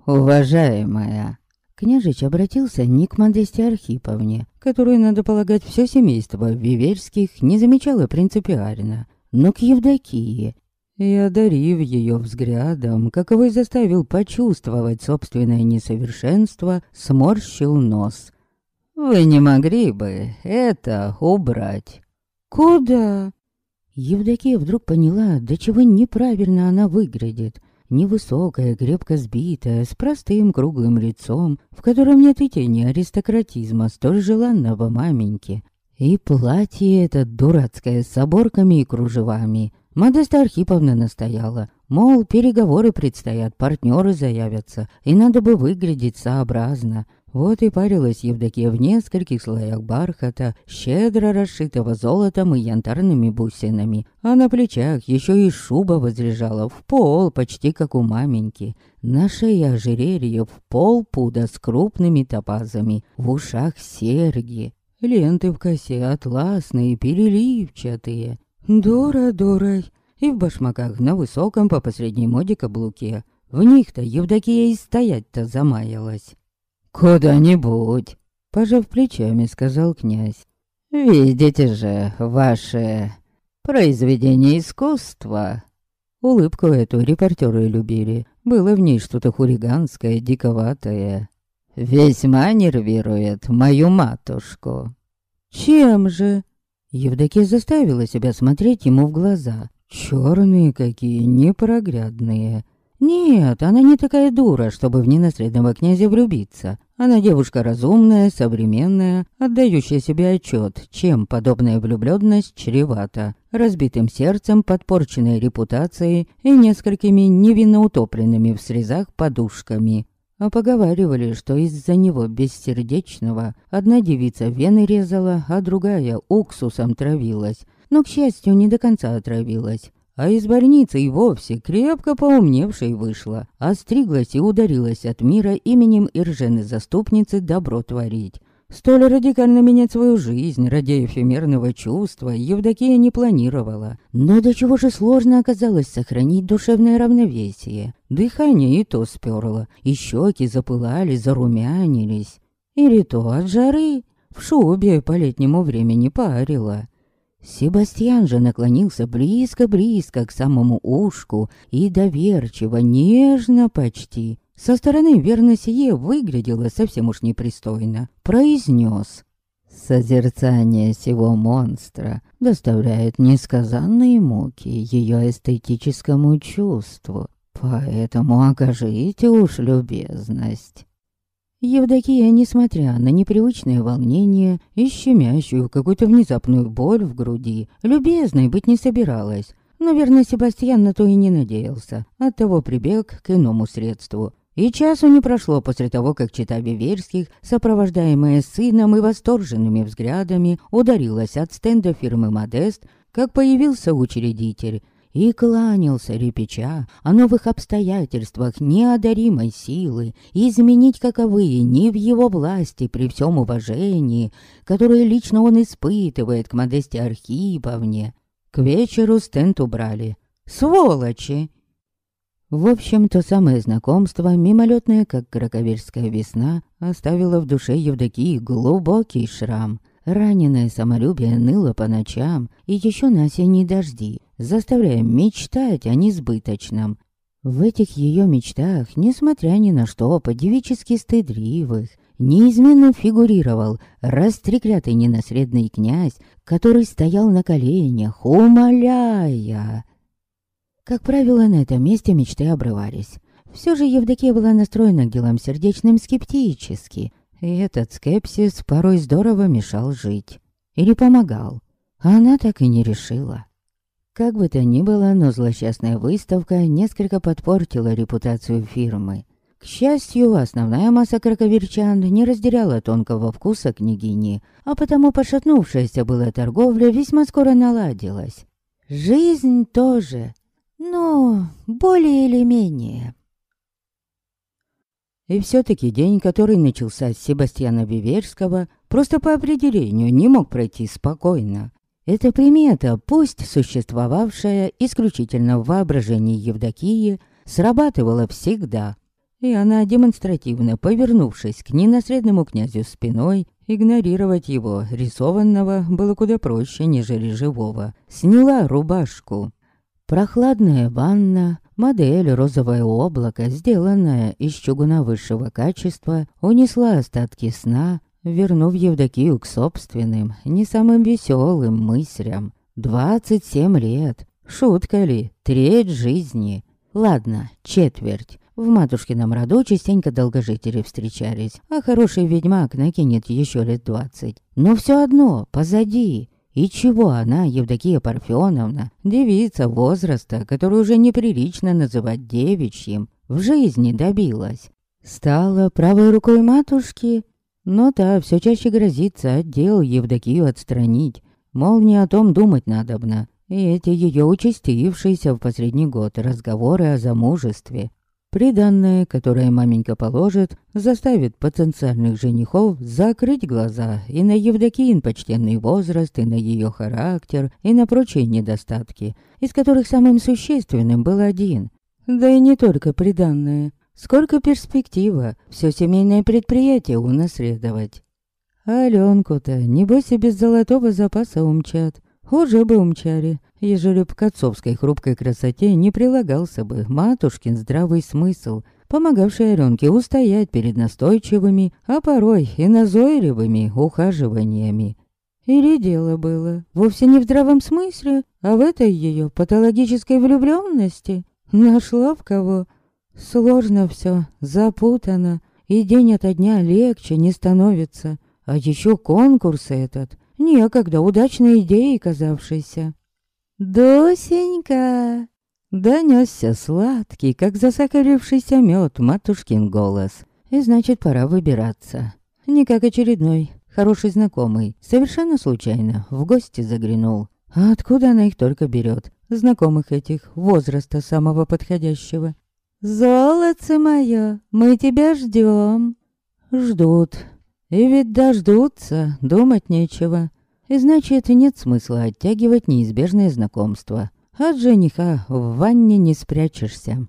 «Уважаемая», Княжич обратился не к Модесте Архиповне, которую, надо полагать, все семейство Виверских не замечало принципиально, но к Евдокии, и, одарив ее взглядом, каковой заставил почувствовать собственное несовершенство, сморщил нос. «Вы не могли бы это убрать?» «Куда?» Евдокия вдруг поняла, до чего неправильно она выглядит — Невысокая, крепко сбитая, с простым круглым лицом, в котором нет и тени аристократизма, столь желанного маменьки. И платье это дурацкое с оборками и кружевами. Модеста Архиповна настояла, мол, переговоры предстоят, партнеры заявятся, и надо бы выглядеть сообразно. Вот и парилась Евдокия в нескольких слоях бархата, щедро расшитого золотом и янтарными бусинами, а на плечах еще и шуба возлежала в пол, почти как у маменьки. На шее ожерелье в пол пуда с крупными топазами, в ушах серьги, ленты в косе атласные, переливчатые. Дура дурой, и в башмаках на высоком по посредней моде каблуке. В них-то Евдокия и стоять-то замаялась. «Куда-нибудь», — пожав плечами, сказал князь. «Видите же, ваше произведение искусства». Улыбку эту репортеры любили. Было в ней что-то хулиганское, диковатое. «Весьма нервирует мою матушку». «Чем же?» Евдокия заставила себя смотреть ему в глаза. Черные какие, непроглядные. Нет, она не такая дура, чтобы в ненаследного князя влюбиться. Она девушка разумная, современная, отдающая себе отчет, чем подобная влюбленность чревата. Разбитым сердцем, подпорченной репутацией и несколькими невинно утопленными в срезах подушками. А поговаривали, что из-за него бессердечного одна девица вены резала, а другая уксусом травилась. Но, к счастью, не до конца отравилась а из больницы и вовсе крепко поумневшей вышла, остриглась и ударилась от мира именем Иржены заступницы добро творить. Столь радикально менять свою жизнь ради эфемерного чувства Евдокия не планировала. Но до чего же сложно оказалось сохранить душевное равновесие. Дыхание и то сперло, и щеки запылали, зарумянились. Или то от жары в шубе по летнему времени парило. Себастьян же наклонился близко-близко к самому ушку и доверчиво, нежно почти. Со стороны верно сие выглядело совсем уж непристойно. Произнес. Созерцание сего монстра доставляет несказанные муки ее эстетическому чувству. Поэтому окажите уж любезность. Евдокия, несмотря на непривычное волнение и щемящую какую-то внезапную боль в груди, любезной быть не собиралась. Наверное, Себастьян на то и не надеялся, оттого прибег к иному средству. И часу не прошло после того, как чита Виверских, сопровождаемая сыном и восторженными взглядами, ударилась от стенда фирмы «Модест», как появился учредитель, и кланялся репеча о новых обстоятельствах неодаримой силы, изменить каковые не в его власти при всем уважении, которое лично он испытывает к Модесте Архиповне. К вечеру стенд убрали. Сволочи! В общем, то самое знакомство, мимолетное, как краковерская весна, оставило в душе Евдокии глубокий шрам. Раненое самолюбие ныло по ночам, и еще на осенние дожди заставляя мечтать о несбыточном. В этих ее мечтах, несмотря ни на что, по-девически стыдливых, неизменно фигурировал растреклятый ненаследный князь, который стоял на коленях, умоляя. Как правило, на этом месте мечты обрывались. Все же Евдокия была настроена к делам сердечным скептически, и этот скепсис порой здорово мешал жить. Или помогал. Она так и не решила. Как бы то ни было, но злосчастная выставка несколько подпортила репутацию фирмы. К счастью, основная масса краковерчан не разделяла тонкого вкуса княгини, а потому пошатнувшаяся была торговля весьма скоро наладилась. Жизнь тоже, но более или менее. И все-таки день, который начался с Себастьяна Виверского, просто по определению не мог пройти спокойно. Эта примета, пусть существовавшая исключительно в воображении Евдокии, срабатывала всегда. И она, демонстративно повернувшись к ненаследному князю спиной, игнорировать его, рисованного, было куда проще, нежели живого. Сняла рубашку. Прохладная ванна, модель розовое облако, сделанная из чугуна высшего качества, унесла остатки сна, вернув Евдокию к собственным, не самым веселым мыслям. Двадцать семь лет. Шутка ли? Треть жизни. Ладно, четверть. В матушкином роду частенько долгожители встречались, а хороший ведьмак накинет еще лет двадцать. Но все одно, позади. И чего она, Евдокия Парфеновна, девица возраста, которую уже неприлично называть девичьим, в жизни добилась? Стала правой рукой матушки, но та все чаще грозится отдел Евдокию отстранить. Мол, не о том думать надобно. И эти ее участившиеся в последний год разговоры о замужестве Приданное, которое маменька положит, заставит потенциальных женихов закрыть глаза и на Евдокиин почтенный возраст, и на ее характер, и на прочие недостатки, из которых самым существенным был один. Да и не только приданное. Сколько перспектива все семейное предприятие унаследовать. А Аленку-то, небось, и без золотого запаса умчат. Уже бы умчали, ежели б к отцовской хрупкой красоте не прилагался бы матушкин здравый смысл, помогавший Аленке устоять перед настойчивыми, а порой и назойливыми ухаживаниями. Или дело было вовсе не в здравом смысле, а в этой ее патологической влюбленности. Нашла в кого. Сложно все, запутано, и день ото дня легче не становится. А еще конкурс этот, некогда удачной идеей казавшийся. «Досенька!» Донесся сладкий, как засахарившийся мед, матушкин голос. И значит, пора выбираться. Не как очередной, хороший знакомый, совершенно случайно, в гости заглянул. А откуда она их только берет? Знакомых этих, возраста самого подходящего. «Золотце мое, мы тебя ждем. Ждут. И ведь дождутся, думать нечего. И значит, нет смысла оттягивать неизбежное знакомство. От жениха в ванне не спрячешься.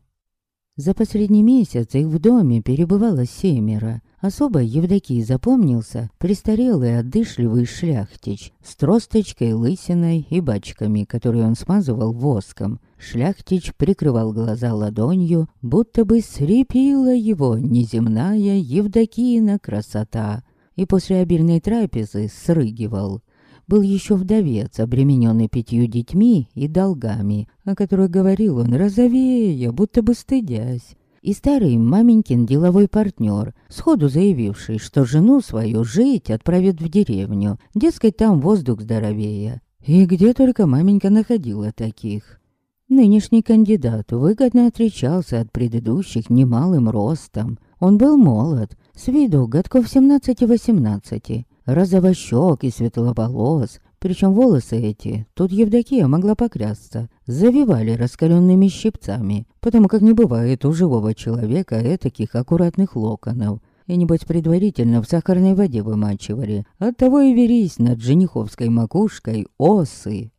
За последний месяц их в доме перебывало семеро. Особо Евдокии запомнился престарелый отдышливый шляхтич с тросточкой, лысиной и бачками, которые он смазывал воском. Шляхтич прикрывал глаза ладонью, будто бы срепила его неземная Евдокиина красота. И после обильной трапезы срыгивал был еще вдовец, обремененный пятью детьми и долгами, о которых говорил он розовея, будто бы стыдясь. И старый маменькин деловой партнер, сходу заявивший, что жену свою жить отправит в деревню, дескать, там воздух здоровее. И где только маменька находила таких. Нынешний кандидат выгодно отличался от предыдущих немалым ростом. Он был молод, с виду годков 17-18, розовощек и светловолос, причем волосы эти, тут Евдокия могла поклясться, завивали раскаленными щипцами, потому как не бывает у живого человека этаких аккуратных локонов. И небось предварительно в сахарной воде вымачивали, оттого и верись над жениховской макушкой осы.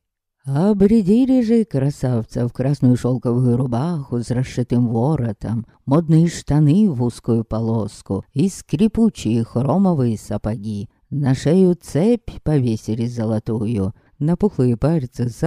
Обредили же красавца в красную шелковую рубаху с расшитым воротом, модные штаны в узкую полоску и скрипучие хромовые сапоги, на шею цепь повесили золотую, на пухлые пальцы с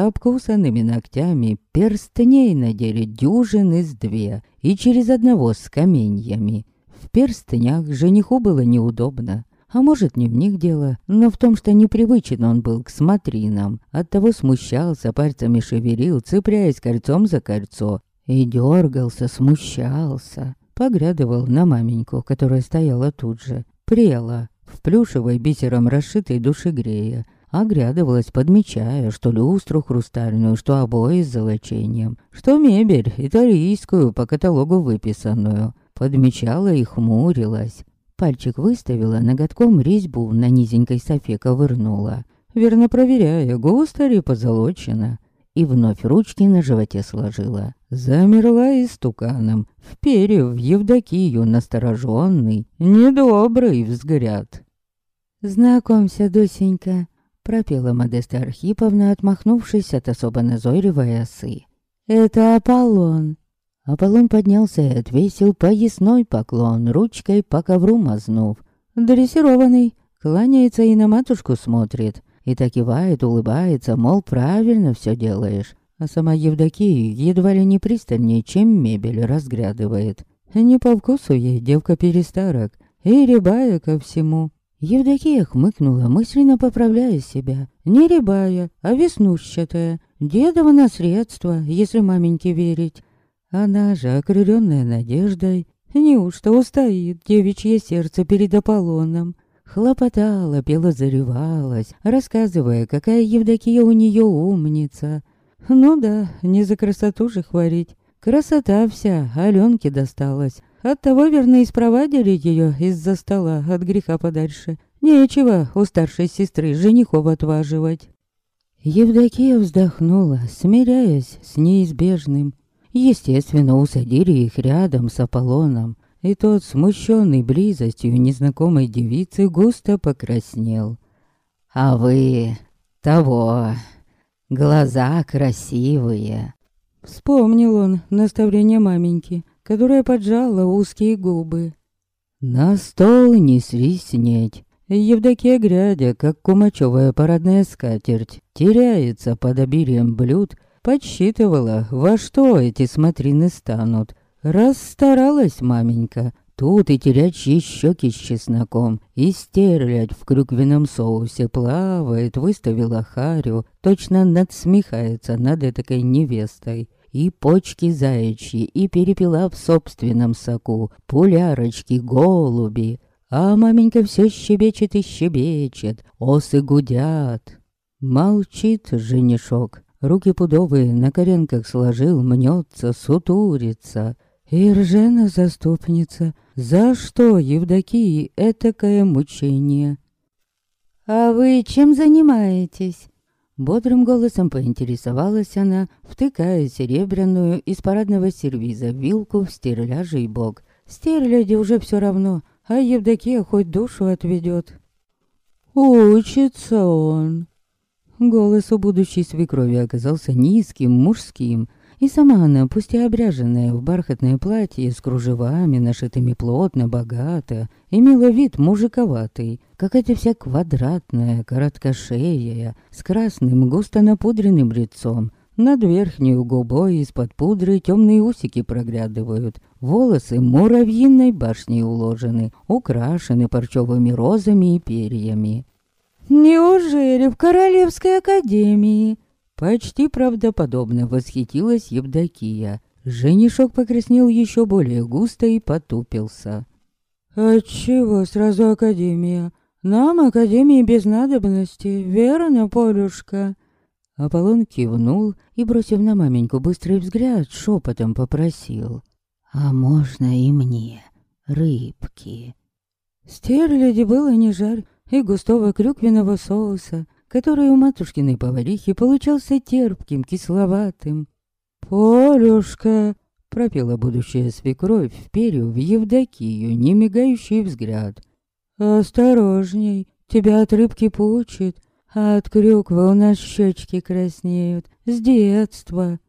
ногтями перстней надели дюжины с две и через одного с каменьями. В перстнях жениху было неудобно. А может, не в них дело, но в том, что непривычен он был к смотринам. Оттого смущался, пальцами шевелил, цепляясь кольцом за кольцо. И дергался, смущался. Поглядывал на маменьку, которая стояла тут же. Прела, в плюшевой бисером расшитой душегрея, оглядывалась, подмечая, что люстру хрустальную, что обои с золочением, что мебель итальянскую по каталогу выписанную. Подмечала и хмурилась. Пальчик выставила, ноготком резьбу на низенькой софе ковырнула. Верно проверяя, густо ли позолочено. И вновь ручки на животе сложила. Замерла истуканом, вперев в Евдокию настороженный, недобрый взгляд. «Знакомься, досенька», — пропела Модеста Архиповна, отмахнувшись от особо назойливой осы. «Это Аполлон». Аполлон поднялся и отвесил поясной поклон, ручкой по ковру мазнув. Дрессированный, кланяется и на матушку смотрит, и так кивает, улыбается, мол, правильно все делаешь а сама Евдокия едва ли не пристальнее, чем мебель разглядывает. Не по вкусу ей девка-перестарок, и рябая ко всему. Евдокия хмыкнула, мысленно поправляя себя. Не рябая, а веснущатая. Дедово наследство, если маменьке верить. Она же, окрыленная надеждой, неужто устоит девичье сердце перед Аполлоном? Хлопотала, пела, заревалась, рассказывая, какая Евдокия у нее умница. Ну да, не за красоту же хвалить. Красота вся Аленке досталась. Оттого верно и спровадили ее из-за стола от греха подальше. Нечего у старшей сестры женихов отваживать. Евдокия вздохнула, смиряясь с неизбежным. Естественно, усадили их рядом с Аполлоном, и тот, смущенный близостью незнакомой девицы, густо покраснел. «А вы того, глаза красивые!» Вспомнил он наставление маменьки, которая поджала узкие губы. «На стол не свистнеть!» Евдокия, глядя, как кумачевая парадная скатерть теряется под обилием блюд, подсчитывала, во что эти смотрины станут. Расстаралась маменька. Тут и терячьи щеки с чесноком, и стерлядь в крюквенном соусе плавает, выставила харю, точно надсмехается над этой невестой. И почки заячьи, и перепела в собственном соку, пулярочки, голуби. А маменька все щебечет и щебечет, осы гудят. Молчит женишок, руки пудовые на коленках сложил, мнется, сутурится. И ржена заступница, за что Евдокии этакое мучение? «А вы чем занимаетесь?» Бодрым голосом поинтересовалась она, втыкая серебряную из парадного сервиза вилку в стерляжий бок. Стерляди уже все равно, а Евдокия хоть душу отведет. «Учится он!» Голос у будущей свекрови оказался низким, мужским, и сама она, пусть и обряженная в бархатное платье с кружевами, нашитыми плотно, богато, имела вид мужиковатый, какая-то вся квадратная, короткошея, с красным густо напудренным лицом, над верхнюю губой из-под пудры темные усики проглядывают. Волосы муравьиной башней уложены, украшены парчевыми розами и перьями. «Неужели в Королевской академии?» Почти правдоподобно восхитилась Евдокия. Женишок покраснел еще более густо и потупился. «Отчего сразу Академия? Нам Академии без надобности, верно, Полюшка?» Аполлон кивнул и, бросив на маменьку быстрый взгляд, шепотом попросил. «А можно и мне рыбки?» Стерляди было не жаль, и густого крюквенного соуса, который у матушкиной поварихи получался терпким, кисловатым. «Полюшка!» — пропела будущая свекровь, вперев в Евдокию немигающий взгляд. «Осторожней, тебя от рыбки пучит, а от крюквы у нас щечки краснеют. С детства.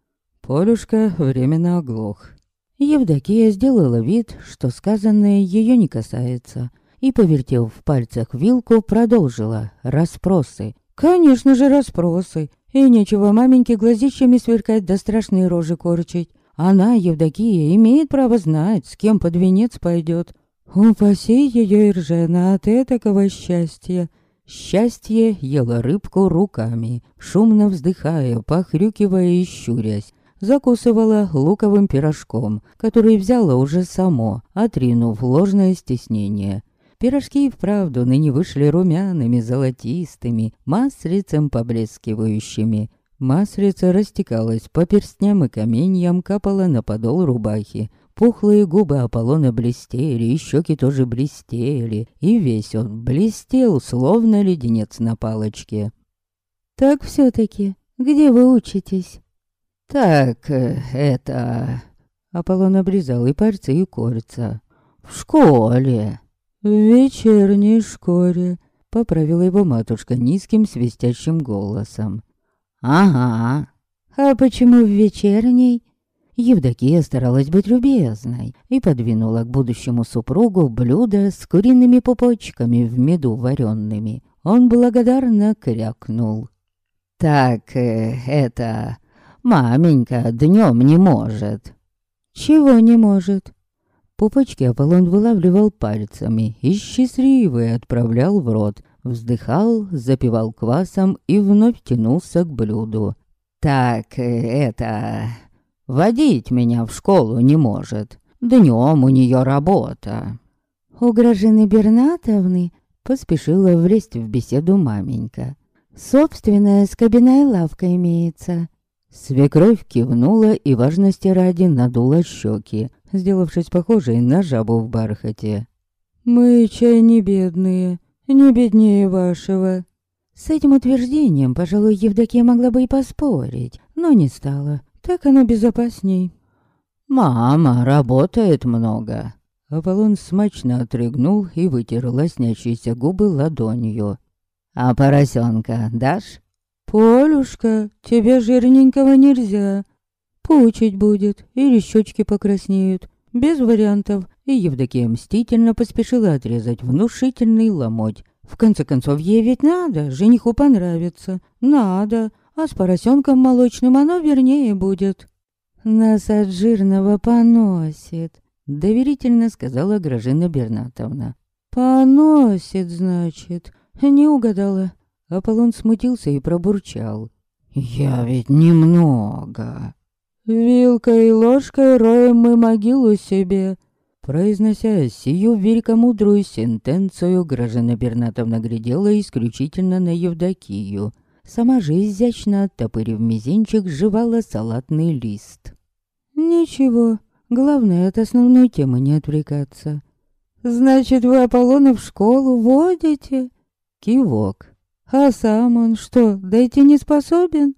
Полюшка временно оглох. Евдокия сделала вид, что сказанное ее не касается, и, повертев в пальцах вилку, продолжила расспросы. «Конечно же расспросы. И нечего маменьке глазищами сверкать да страшные рожи корчить. Она, Евдокия, имеет право знать, с кем под венец пойдет. Упаси ее Иржена от этакого счастья. Счастье ела рыбку руками, шумно вздыхая, похрюкивая и щурясь. Закусывала луковым пирожком, который взяла уже само, отринув ложное стеснение. Пирожки и вправду ныне вышли румяными, золотистыми, маслицем поблескивающими. Маслица растекалась по перстням и каменьям, капала на подол рубахи, Пухлые губы Аполлона блестели, и щеки тоже блестели, и весь он блестел, словно леденец на палочке. «Так все-таки, где вы учитесь?» «Так, э, это...» Аполлон обрезал и пальцы, и кольца. «В школе». «В вечерней школе», — поправила его матушка низким свистящим голосом. «Ага». «А почему в вечерней?» Евдокия старалась быть любезной и подвинула к будущему супругу блюдо с куриными пупочками в меду вареными. Он благодарно крякнул. «Так, э, это... маменька днем не может». «Чего не может?» Пупочки Аполлон вылавливал пальцами и счастливый отправлял в рот, вздыхал, запивал квасом и вновь тянулся к блюду. «Так, э, это... Водить меня в школу не может. Днем у нее работа. У Гражины Бернатовны поспешила влезть в беседу маменька. Собственная скобяная лавка имеется. Свекровь кивнула и важности ради надула щеки, сделавшись похожей на жабу в бархате. «Мы чай не бедные, не беднее вашего». С этим утверждением, пожалуй, Евдокия могла бы и поспорить, но не стала. Так оно безопасней. «Мама работает много». Аполлон смачно отрыгнул и вытер лоснящиеся губы ладонью. «А поросенка дашь?» «Полюшка, тебе жирненького нельзя. Пучить будет, или щечки покраснеют. Без вариантов». И Евдокия мстительно поспешила отрезать внушительный ломоть. В конце концов, ей ведь надо, жениху понравится. Надо, а с поросенком молочным оно вернее будет. «Нас от жирного поносит», — доверительно сказала Гражина Бернатовна. «Поносит, значит. Не угадала. Аполлон смутился и пробурчал. «Я ведь немного». «Вилкой и ложкой роем мы могилу себе». Произнося сию великомудрую сентенцию, Гражина Бернатовна глядела исключительно на Евдокию. Сама же изящно оттопырив мизинчик, жевала салатный лист. «Ничего, главное от основной темы не отвлекаться». «Значит, вы Аполлона в школу водите?» Кивок. А сам он что, дойти не способен?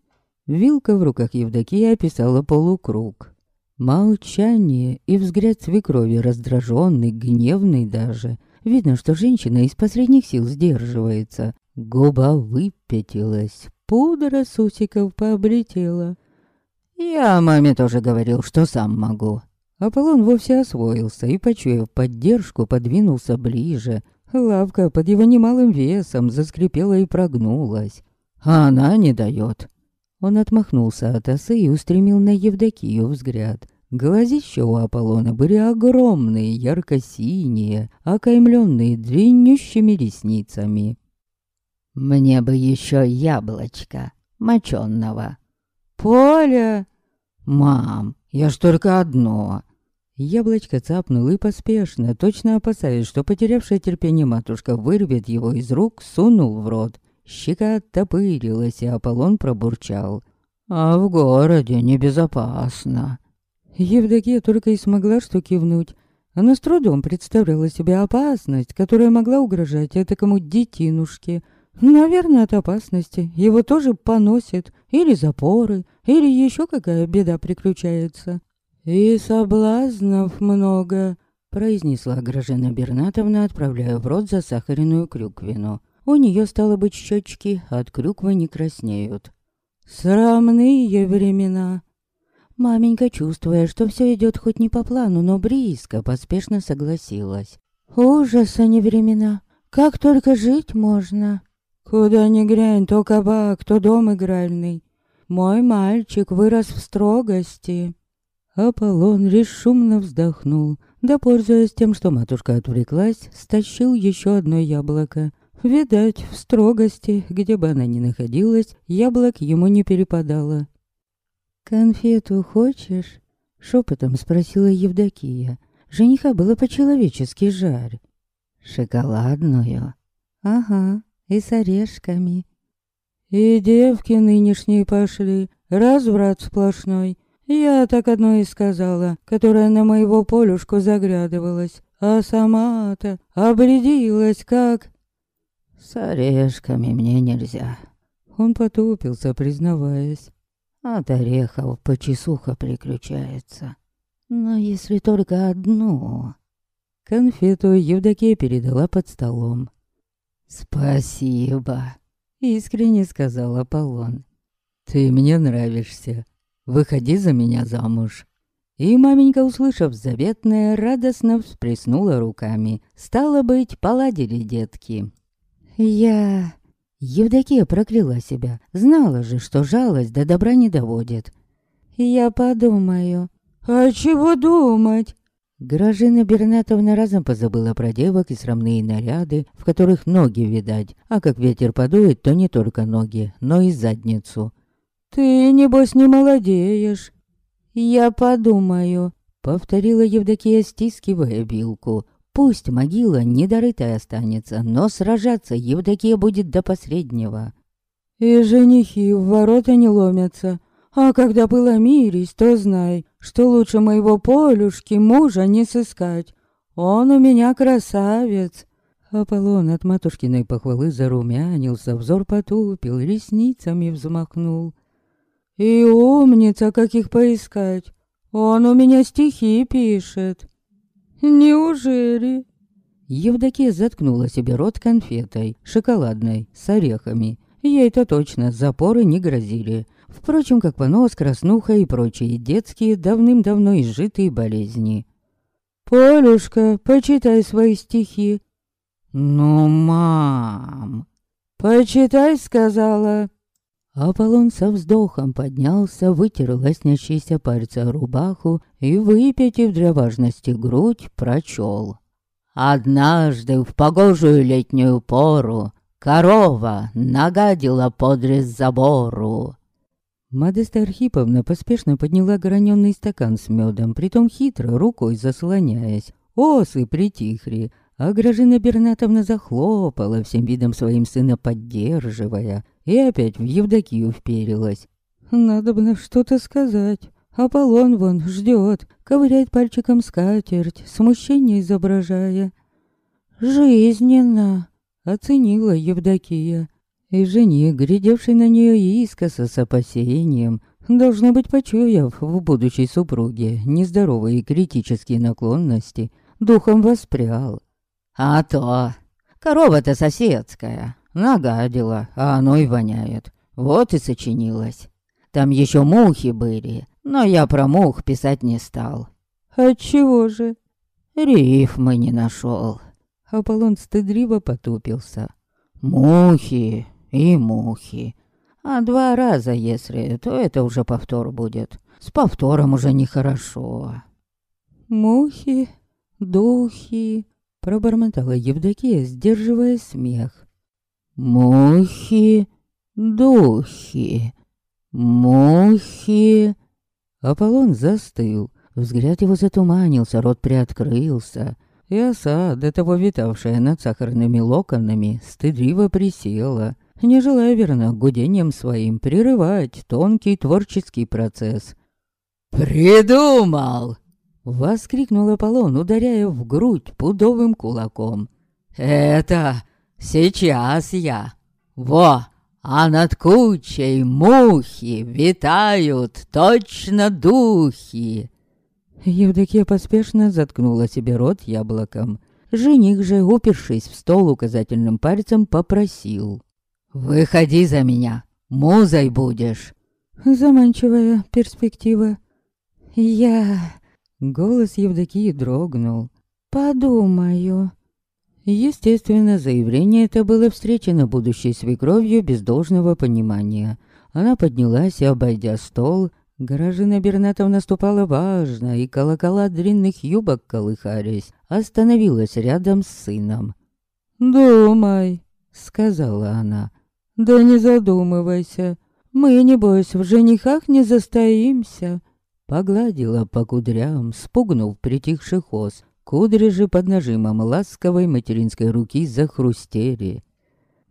Вилка в руках Евдокии описала полукруг. Молчание и взгляд свекрови раздраженный, гневный даже. Видно, что женщина из последних сил сдерживается. Губа выпятилась, пудра с усиков. Я маме тоже говорил, что сам могу. Аполлон вовсе освоился и, почуяв поддержку, подвинулся ближе, Лавка под его немалым весом заскрипела и прогнулась. А она не дает. Он отмахнулся от осы и устремил на Евдокию взгляд. Глазища у Аполлона были огромные, ярко-синие, окаймленные длиннющими ресницами. «Мне бы еще яблочко, моченого». «Поля!» «Мам, я ж только одно!» Яблочко цапнул и поспешно, точно опасаясь, что потерявшая терпение матушка вырвет его из рук, сунул в рот. Щека оттопырилась, и Аполлон пробурчал. «А в городе небезопасно». Евдокия только и смогла что кивнуть. Она с трудом представляла себе опасность, которая могла угрожать этакому детинушке. Наверное, от опасности его тоже поносит, или запоры, или еще какая беда приключается. «И соблазнов много», — произнесла Гражина Бернатовна, отправляя в рот засахаренную крюквину. У нее стало быть щечки, от крюквы не краснеют. «Срамные времена». Маменька, чувствуя, что все идет хоть не по плану, но близко, поспешно согласилась. «Ужас, а не времена. Как только жить можно». «Куда ни глянь, то кабак, то дом игральный. Мой мальчик вырос в строгости». Аполлон решумно вздохнул, да, пользуясь тем, что матушка отвлеклась, стащил еще одно яблоко. Видать, в строгости, где бы она ни находилась, яблок ему не перепадало. «Конфету хочешь?» — шепотом спросила Евдокия. Жениха было по-человечески жарь. «Шоколадную?» «Ага, и с орешками». «И девки нынешние пошли, разврат сплошной. Я так одно и сказала, которая на моего полюшку заглядывалась, а сама-то обрядилась как... С орешками мне нельзя. Он потупился, признаваясь. От орехов почесуха приключается. Но если только одну... Конфету Евдокия передала под столом. «Спасибо», — искренне сказал Аполлон. «Ты мне нравишься выходи за меня замуж». И маменька, услышав заветное, радостно всплеснула руками. Стало быть, поладили детки. «Я...» Евдокия прокляла себя. Знала же, что жалость до добра не доводит. «Я подумаю». «А чего думать?» Гражина Бернатовна разом позабыла про девок и срамные наряды, в которых ноги видать, а как ветер подует, то не только ноги, но и задницу. «Ты, небось, не молодеешь». «Я подумаю», — повторила Евдокия, стискивая билку. «Пусть могила недорытая останется, но сражаться Евдокия будет до последнего». «И женихи в ворота не ломятся, а когда было мирись, то знай, что лучше моего Полюшки мужа не сыскать. Он у меня красавец». Аполлон от матушкиной похвалы зарумянился, взор потупил, ресницами взмахнул. «И умница, как их поискать! Он у меня стихи пишет!» «Неужели?» Евдокия заткнула себе рот конфетой, шоколадной, с орехами. Ей-то точно запоры не грозили. Впрочем, как понос, краснуха и прочие детские, давным-давно изжитые болезни. «Полюшка, почитай свои стихи». «Ну, мам...» «Почитай», — сказала. Аполлон со вздохом поднялся, вытер лоснящиеся пальцы рубаху и, выпятив для важности грудь, прочел. «Однажды в погожую летнюю пору корова нагадила подрез забору». Модеста Архиповна поспешно подняла граненый стакан с медом, притом хитро рукой заслоняясь. Осы притихли, а Гражина Бернатовна захлопала, всем видом своим сына поддерживая, и опять в Евдокию вперилась. «Надо бы что-то сказать. Аполлон вон ждет, ковыряет пальчиком скатерть, смущение изображая». «Жизненно!» — оценила Евдокия. И жених, глядевший на нее искоса с опасением, должно быть, почуяв в будущей супруге нездоровые критические наклонности, духом воспрял. «А то! Корова-то соседская, нагадила, а оно и воняет. Вот и сочинилось. Там еще мухи были, но я про мух писать не стал». «Отчего же?» «Рифмы не нашел. Аполлон стыдливо потупился. «Мухи, и мухи. А два раза, если, то это уже повтор будет. С повтором уже нехорошо. Мухи, духи, пробормотала Евдокия, сдерживая смех. Мухи, духи, мухи. Аполлон застыл. Взгляд его затуманился, рот приоткрылся. И оса, до того витавшая над сахарными локонами, стыдливо присела не желая верно гудением своим прерывать тонкий творческий процесс. «Придумал!» — воскликнул Аполлон, ударяя в грудь пудовым кулаком. «Это сейчас я! Во! А над кучей мухи витают точно духи!» Евдокия поспешно заткнула себе рот яблоком. Жених же, упершись в стол указательным пальцем, попросил. «Выходи за меня, музой будешь!» Заманчивая перспектива. «Я...» Голос Евдокии дрогнул. «Подумаю». Естественно, заявление это было встречено будущей свекровью без должного понимания. Она поднялась и, обойдя стол, Гаражина Бернатовна ступала важно, и колокола длинных юбок колыхались, остановилась рядом с сыном. «Думай», — сказала она, да не задумывайся, мы, небось, в женихах не застоимся. Погладила по кудрям, спугнув притихших ос. Кудри же под нажимом ласковой материнской руки захрустели.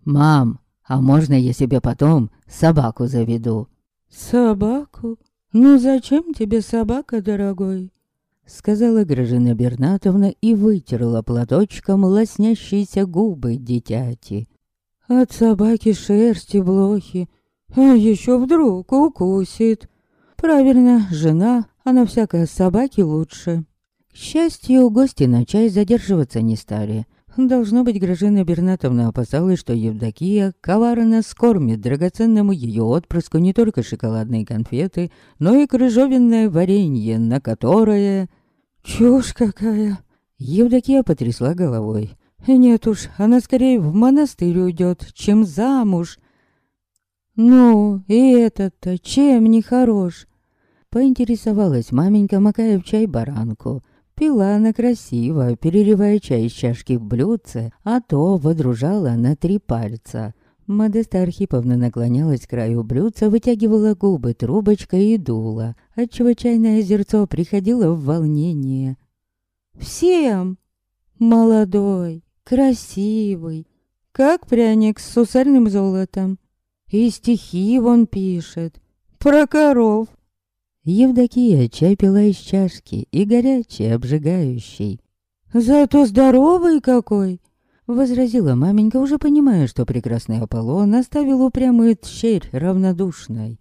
«Мам, а можно я себе потом собаку заведу?» «Собаку? Ну зачем тебе собака, дорогой?» Сказала Гражина Бернатовна и вытерла платочком лоснящиеся губы дитяти. От собаки шерсти блохи, а еще вдруг укусит. Правильно, жена, а на всякой собаке лучше. К счастью, гости на чай задерживаться не стали. Должно быть, Гражина Бернатовна опасалась, что Евдокия коварно скормит драгоценному ее отпрыску не только шоколадные конфеты, но и крыжовенное варенье, на которое... Чушь какая! Евдокия потрясла головой. Нет уж, она скорее в монастырь уйдет, чем замуж. Ну, и этот-то чем не хорош? Поинтересовалась маменька, макая в чай баранку. Пила она красиво, переливая чай из чашки в блюдце, а то водружала на три пальца. Модеста Архиповна наклонялась к краю блюдца, вытягивала губы трубочкой и дула, отчего чайное озерцо приходило в волнение. «Всем! Молодой, красивый, как пряник с сусальным золотом. И стихи вон пишет. Про коров. Евдокия чай пила из чашки, и горячий, обжигающий. «Зато здоровый какой!» Возразила маменька, уже понимая, что прекрасный Аполлон оставил упрямую тщерь равнодушной.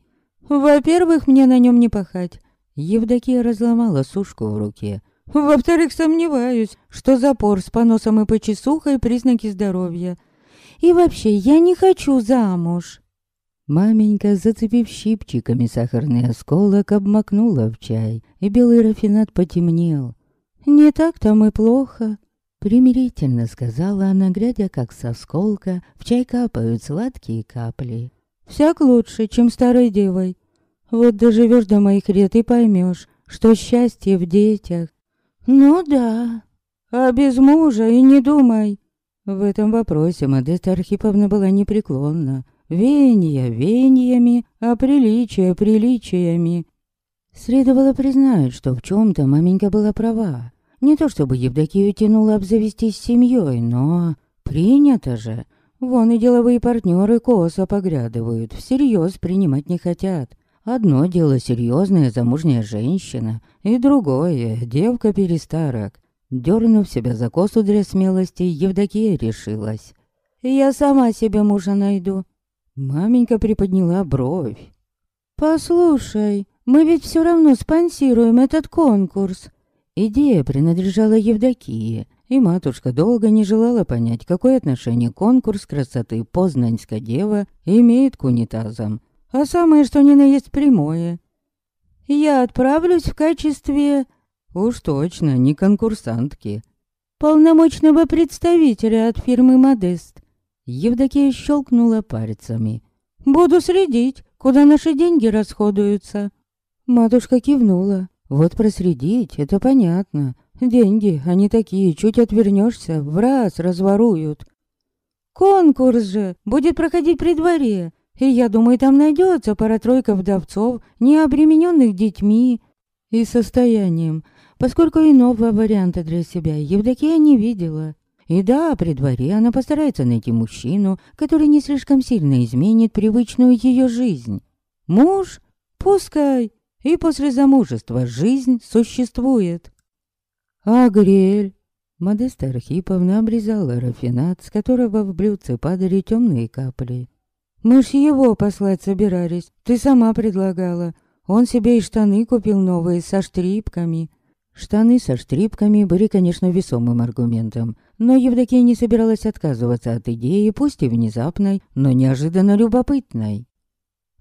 «Во-первых, мне на нем не пахать». Евдокия разломала сушку в руке. «Во-вторых, сомневаюсь, что запор с поносом и почесухой — признаки здоровья. И вообще, я не хочу замуж». Маменька, зацепив щипчиками сахарный осколок, обмакнула в чай, и белый рафинат потемнел. «Не так там и плохо», Примирительно сказала она, глядя, как с осколка в чай капают сладкие капли. «Всяк лучше, чем старой девой. Вот доживешь до моих лет и поймешь, что счастье в детях». «Ну да, а без мужа и не думай». В этом вопросе Модеста Архиповна была непреклонна. Веяния веяниями, а приличия приличиями. Следовало признать, что в чем то маменька была права. Не то чтобы Евдокию тянуло обзавестись семьей, но... Принято же. Вон и деловые партнеры косо поглядывают, всерьез принимать не хотят. Одно дело серьезная замужняя женщина, и другое — девка-перестарок. Дернув себя за косу для смелости, Евдокия решилась. «Я сама себе мужа найду». Маменька приподняла бровь. «Послушай, мы ведь все равно спонсируем этот конкурс. Идея принадлежала Евдокии, и матушка долго не желала понять, какое отношение конкурс красоты «Познаньска дева» имеет к унитазам. А самое что ни на есть прямое. «Я отправлюсь в качестве...» Уж точно, не конкурсантки. «Полномочного представителя от фирмы «Модест». Евдокия щелкнула пальцами. «Буду следить, куда наши деньги расходуются». Матушка кивнула. Вот проследить, это понятно. Деньги, они такие, чуть отвернешься, в раз разворуют. Конкурс же будет проходить при дворе. И я думаю, там найдется пара-тройка вдовцов, не обремененных детьми и состоянием, поскольку иного варианта для себя Евдокия не видела. И да, при дворе она постарается найти мужчину, который не слишком сильно изменит привычную ее жизнь. Муж? Пускай и после замужества жизнь существует. А Грель? Модеста Архиповна обрезала рафинат, с которого в блюдце падали темные капли. «Мы ж его послать собирались, ты сама предлагала. Он себе и штаны купил новые, со штрипками». Штаны со штрипками были, конечно, весомым аргументом, но Евдокия не собиралась отказываться от идеи, пусть и внезапной, но неожиданно любопытной.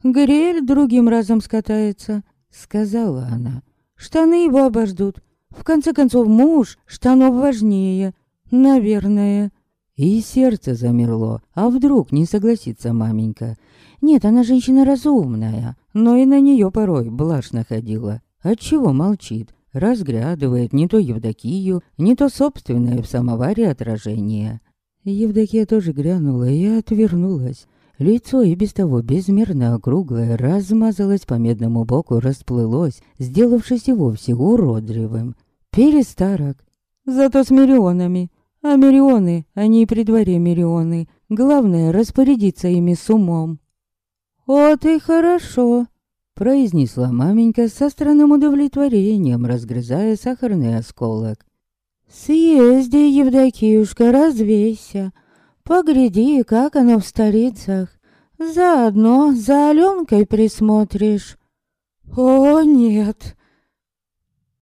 «Грель другим разом скатается», сказала она. Штаны его обождут. В конце концов, муж штанов важнее. Наверное. И сердце замерло. А вдруг не согласится маменька? Нет, она женщина разумная, но и на нее порой блажь находила. Отчего молчит? Разглядывает не то Евдокию, не то собственное в самоваре отражение. Евдокия тоже глянула и отвернулась. Лицо и без того безмерно округлое размазалось по медному боку, расплылось, сделавшись и вовсе уродливым. Перестарок. Зато с миллионами. А миллионы, они и при дворе миллионы. Главное, распорядиться ими с умом. «Вот и хорошо», — произнесла маменька со странным удовлетворением, разгрызая сахарный осколок. «Съезди, Евдокиюшка, развейся. Погляди, как оно в столицах. Заодно за Аленкой присмотришь. О, нет,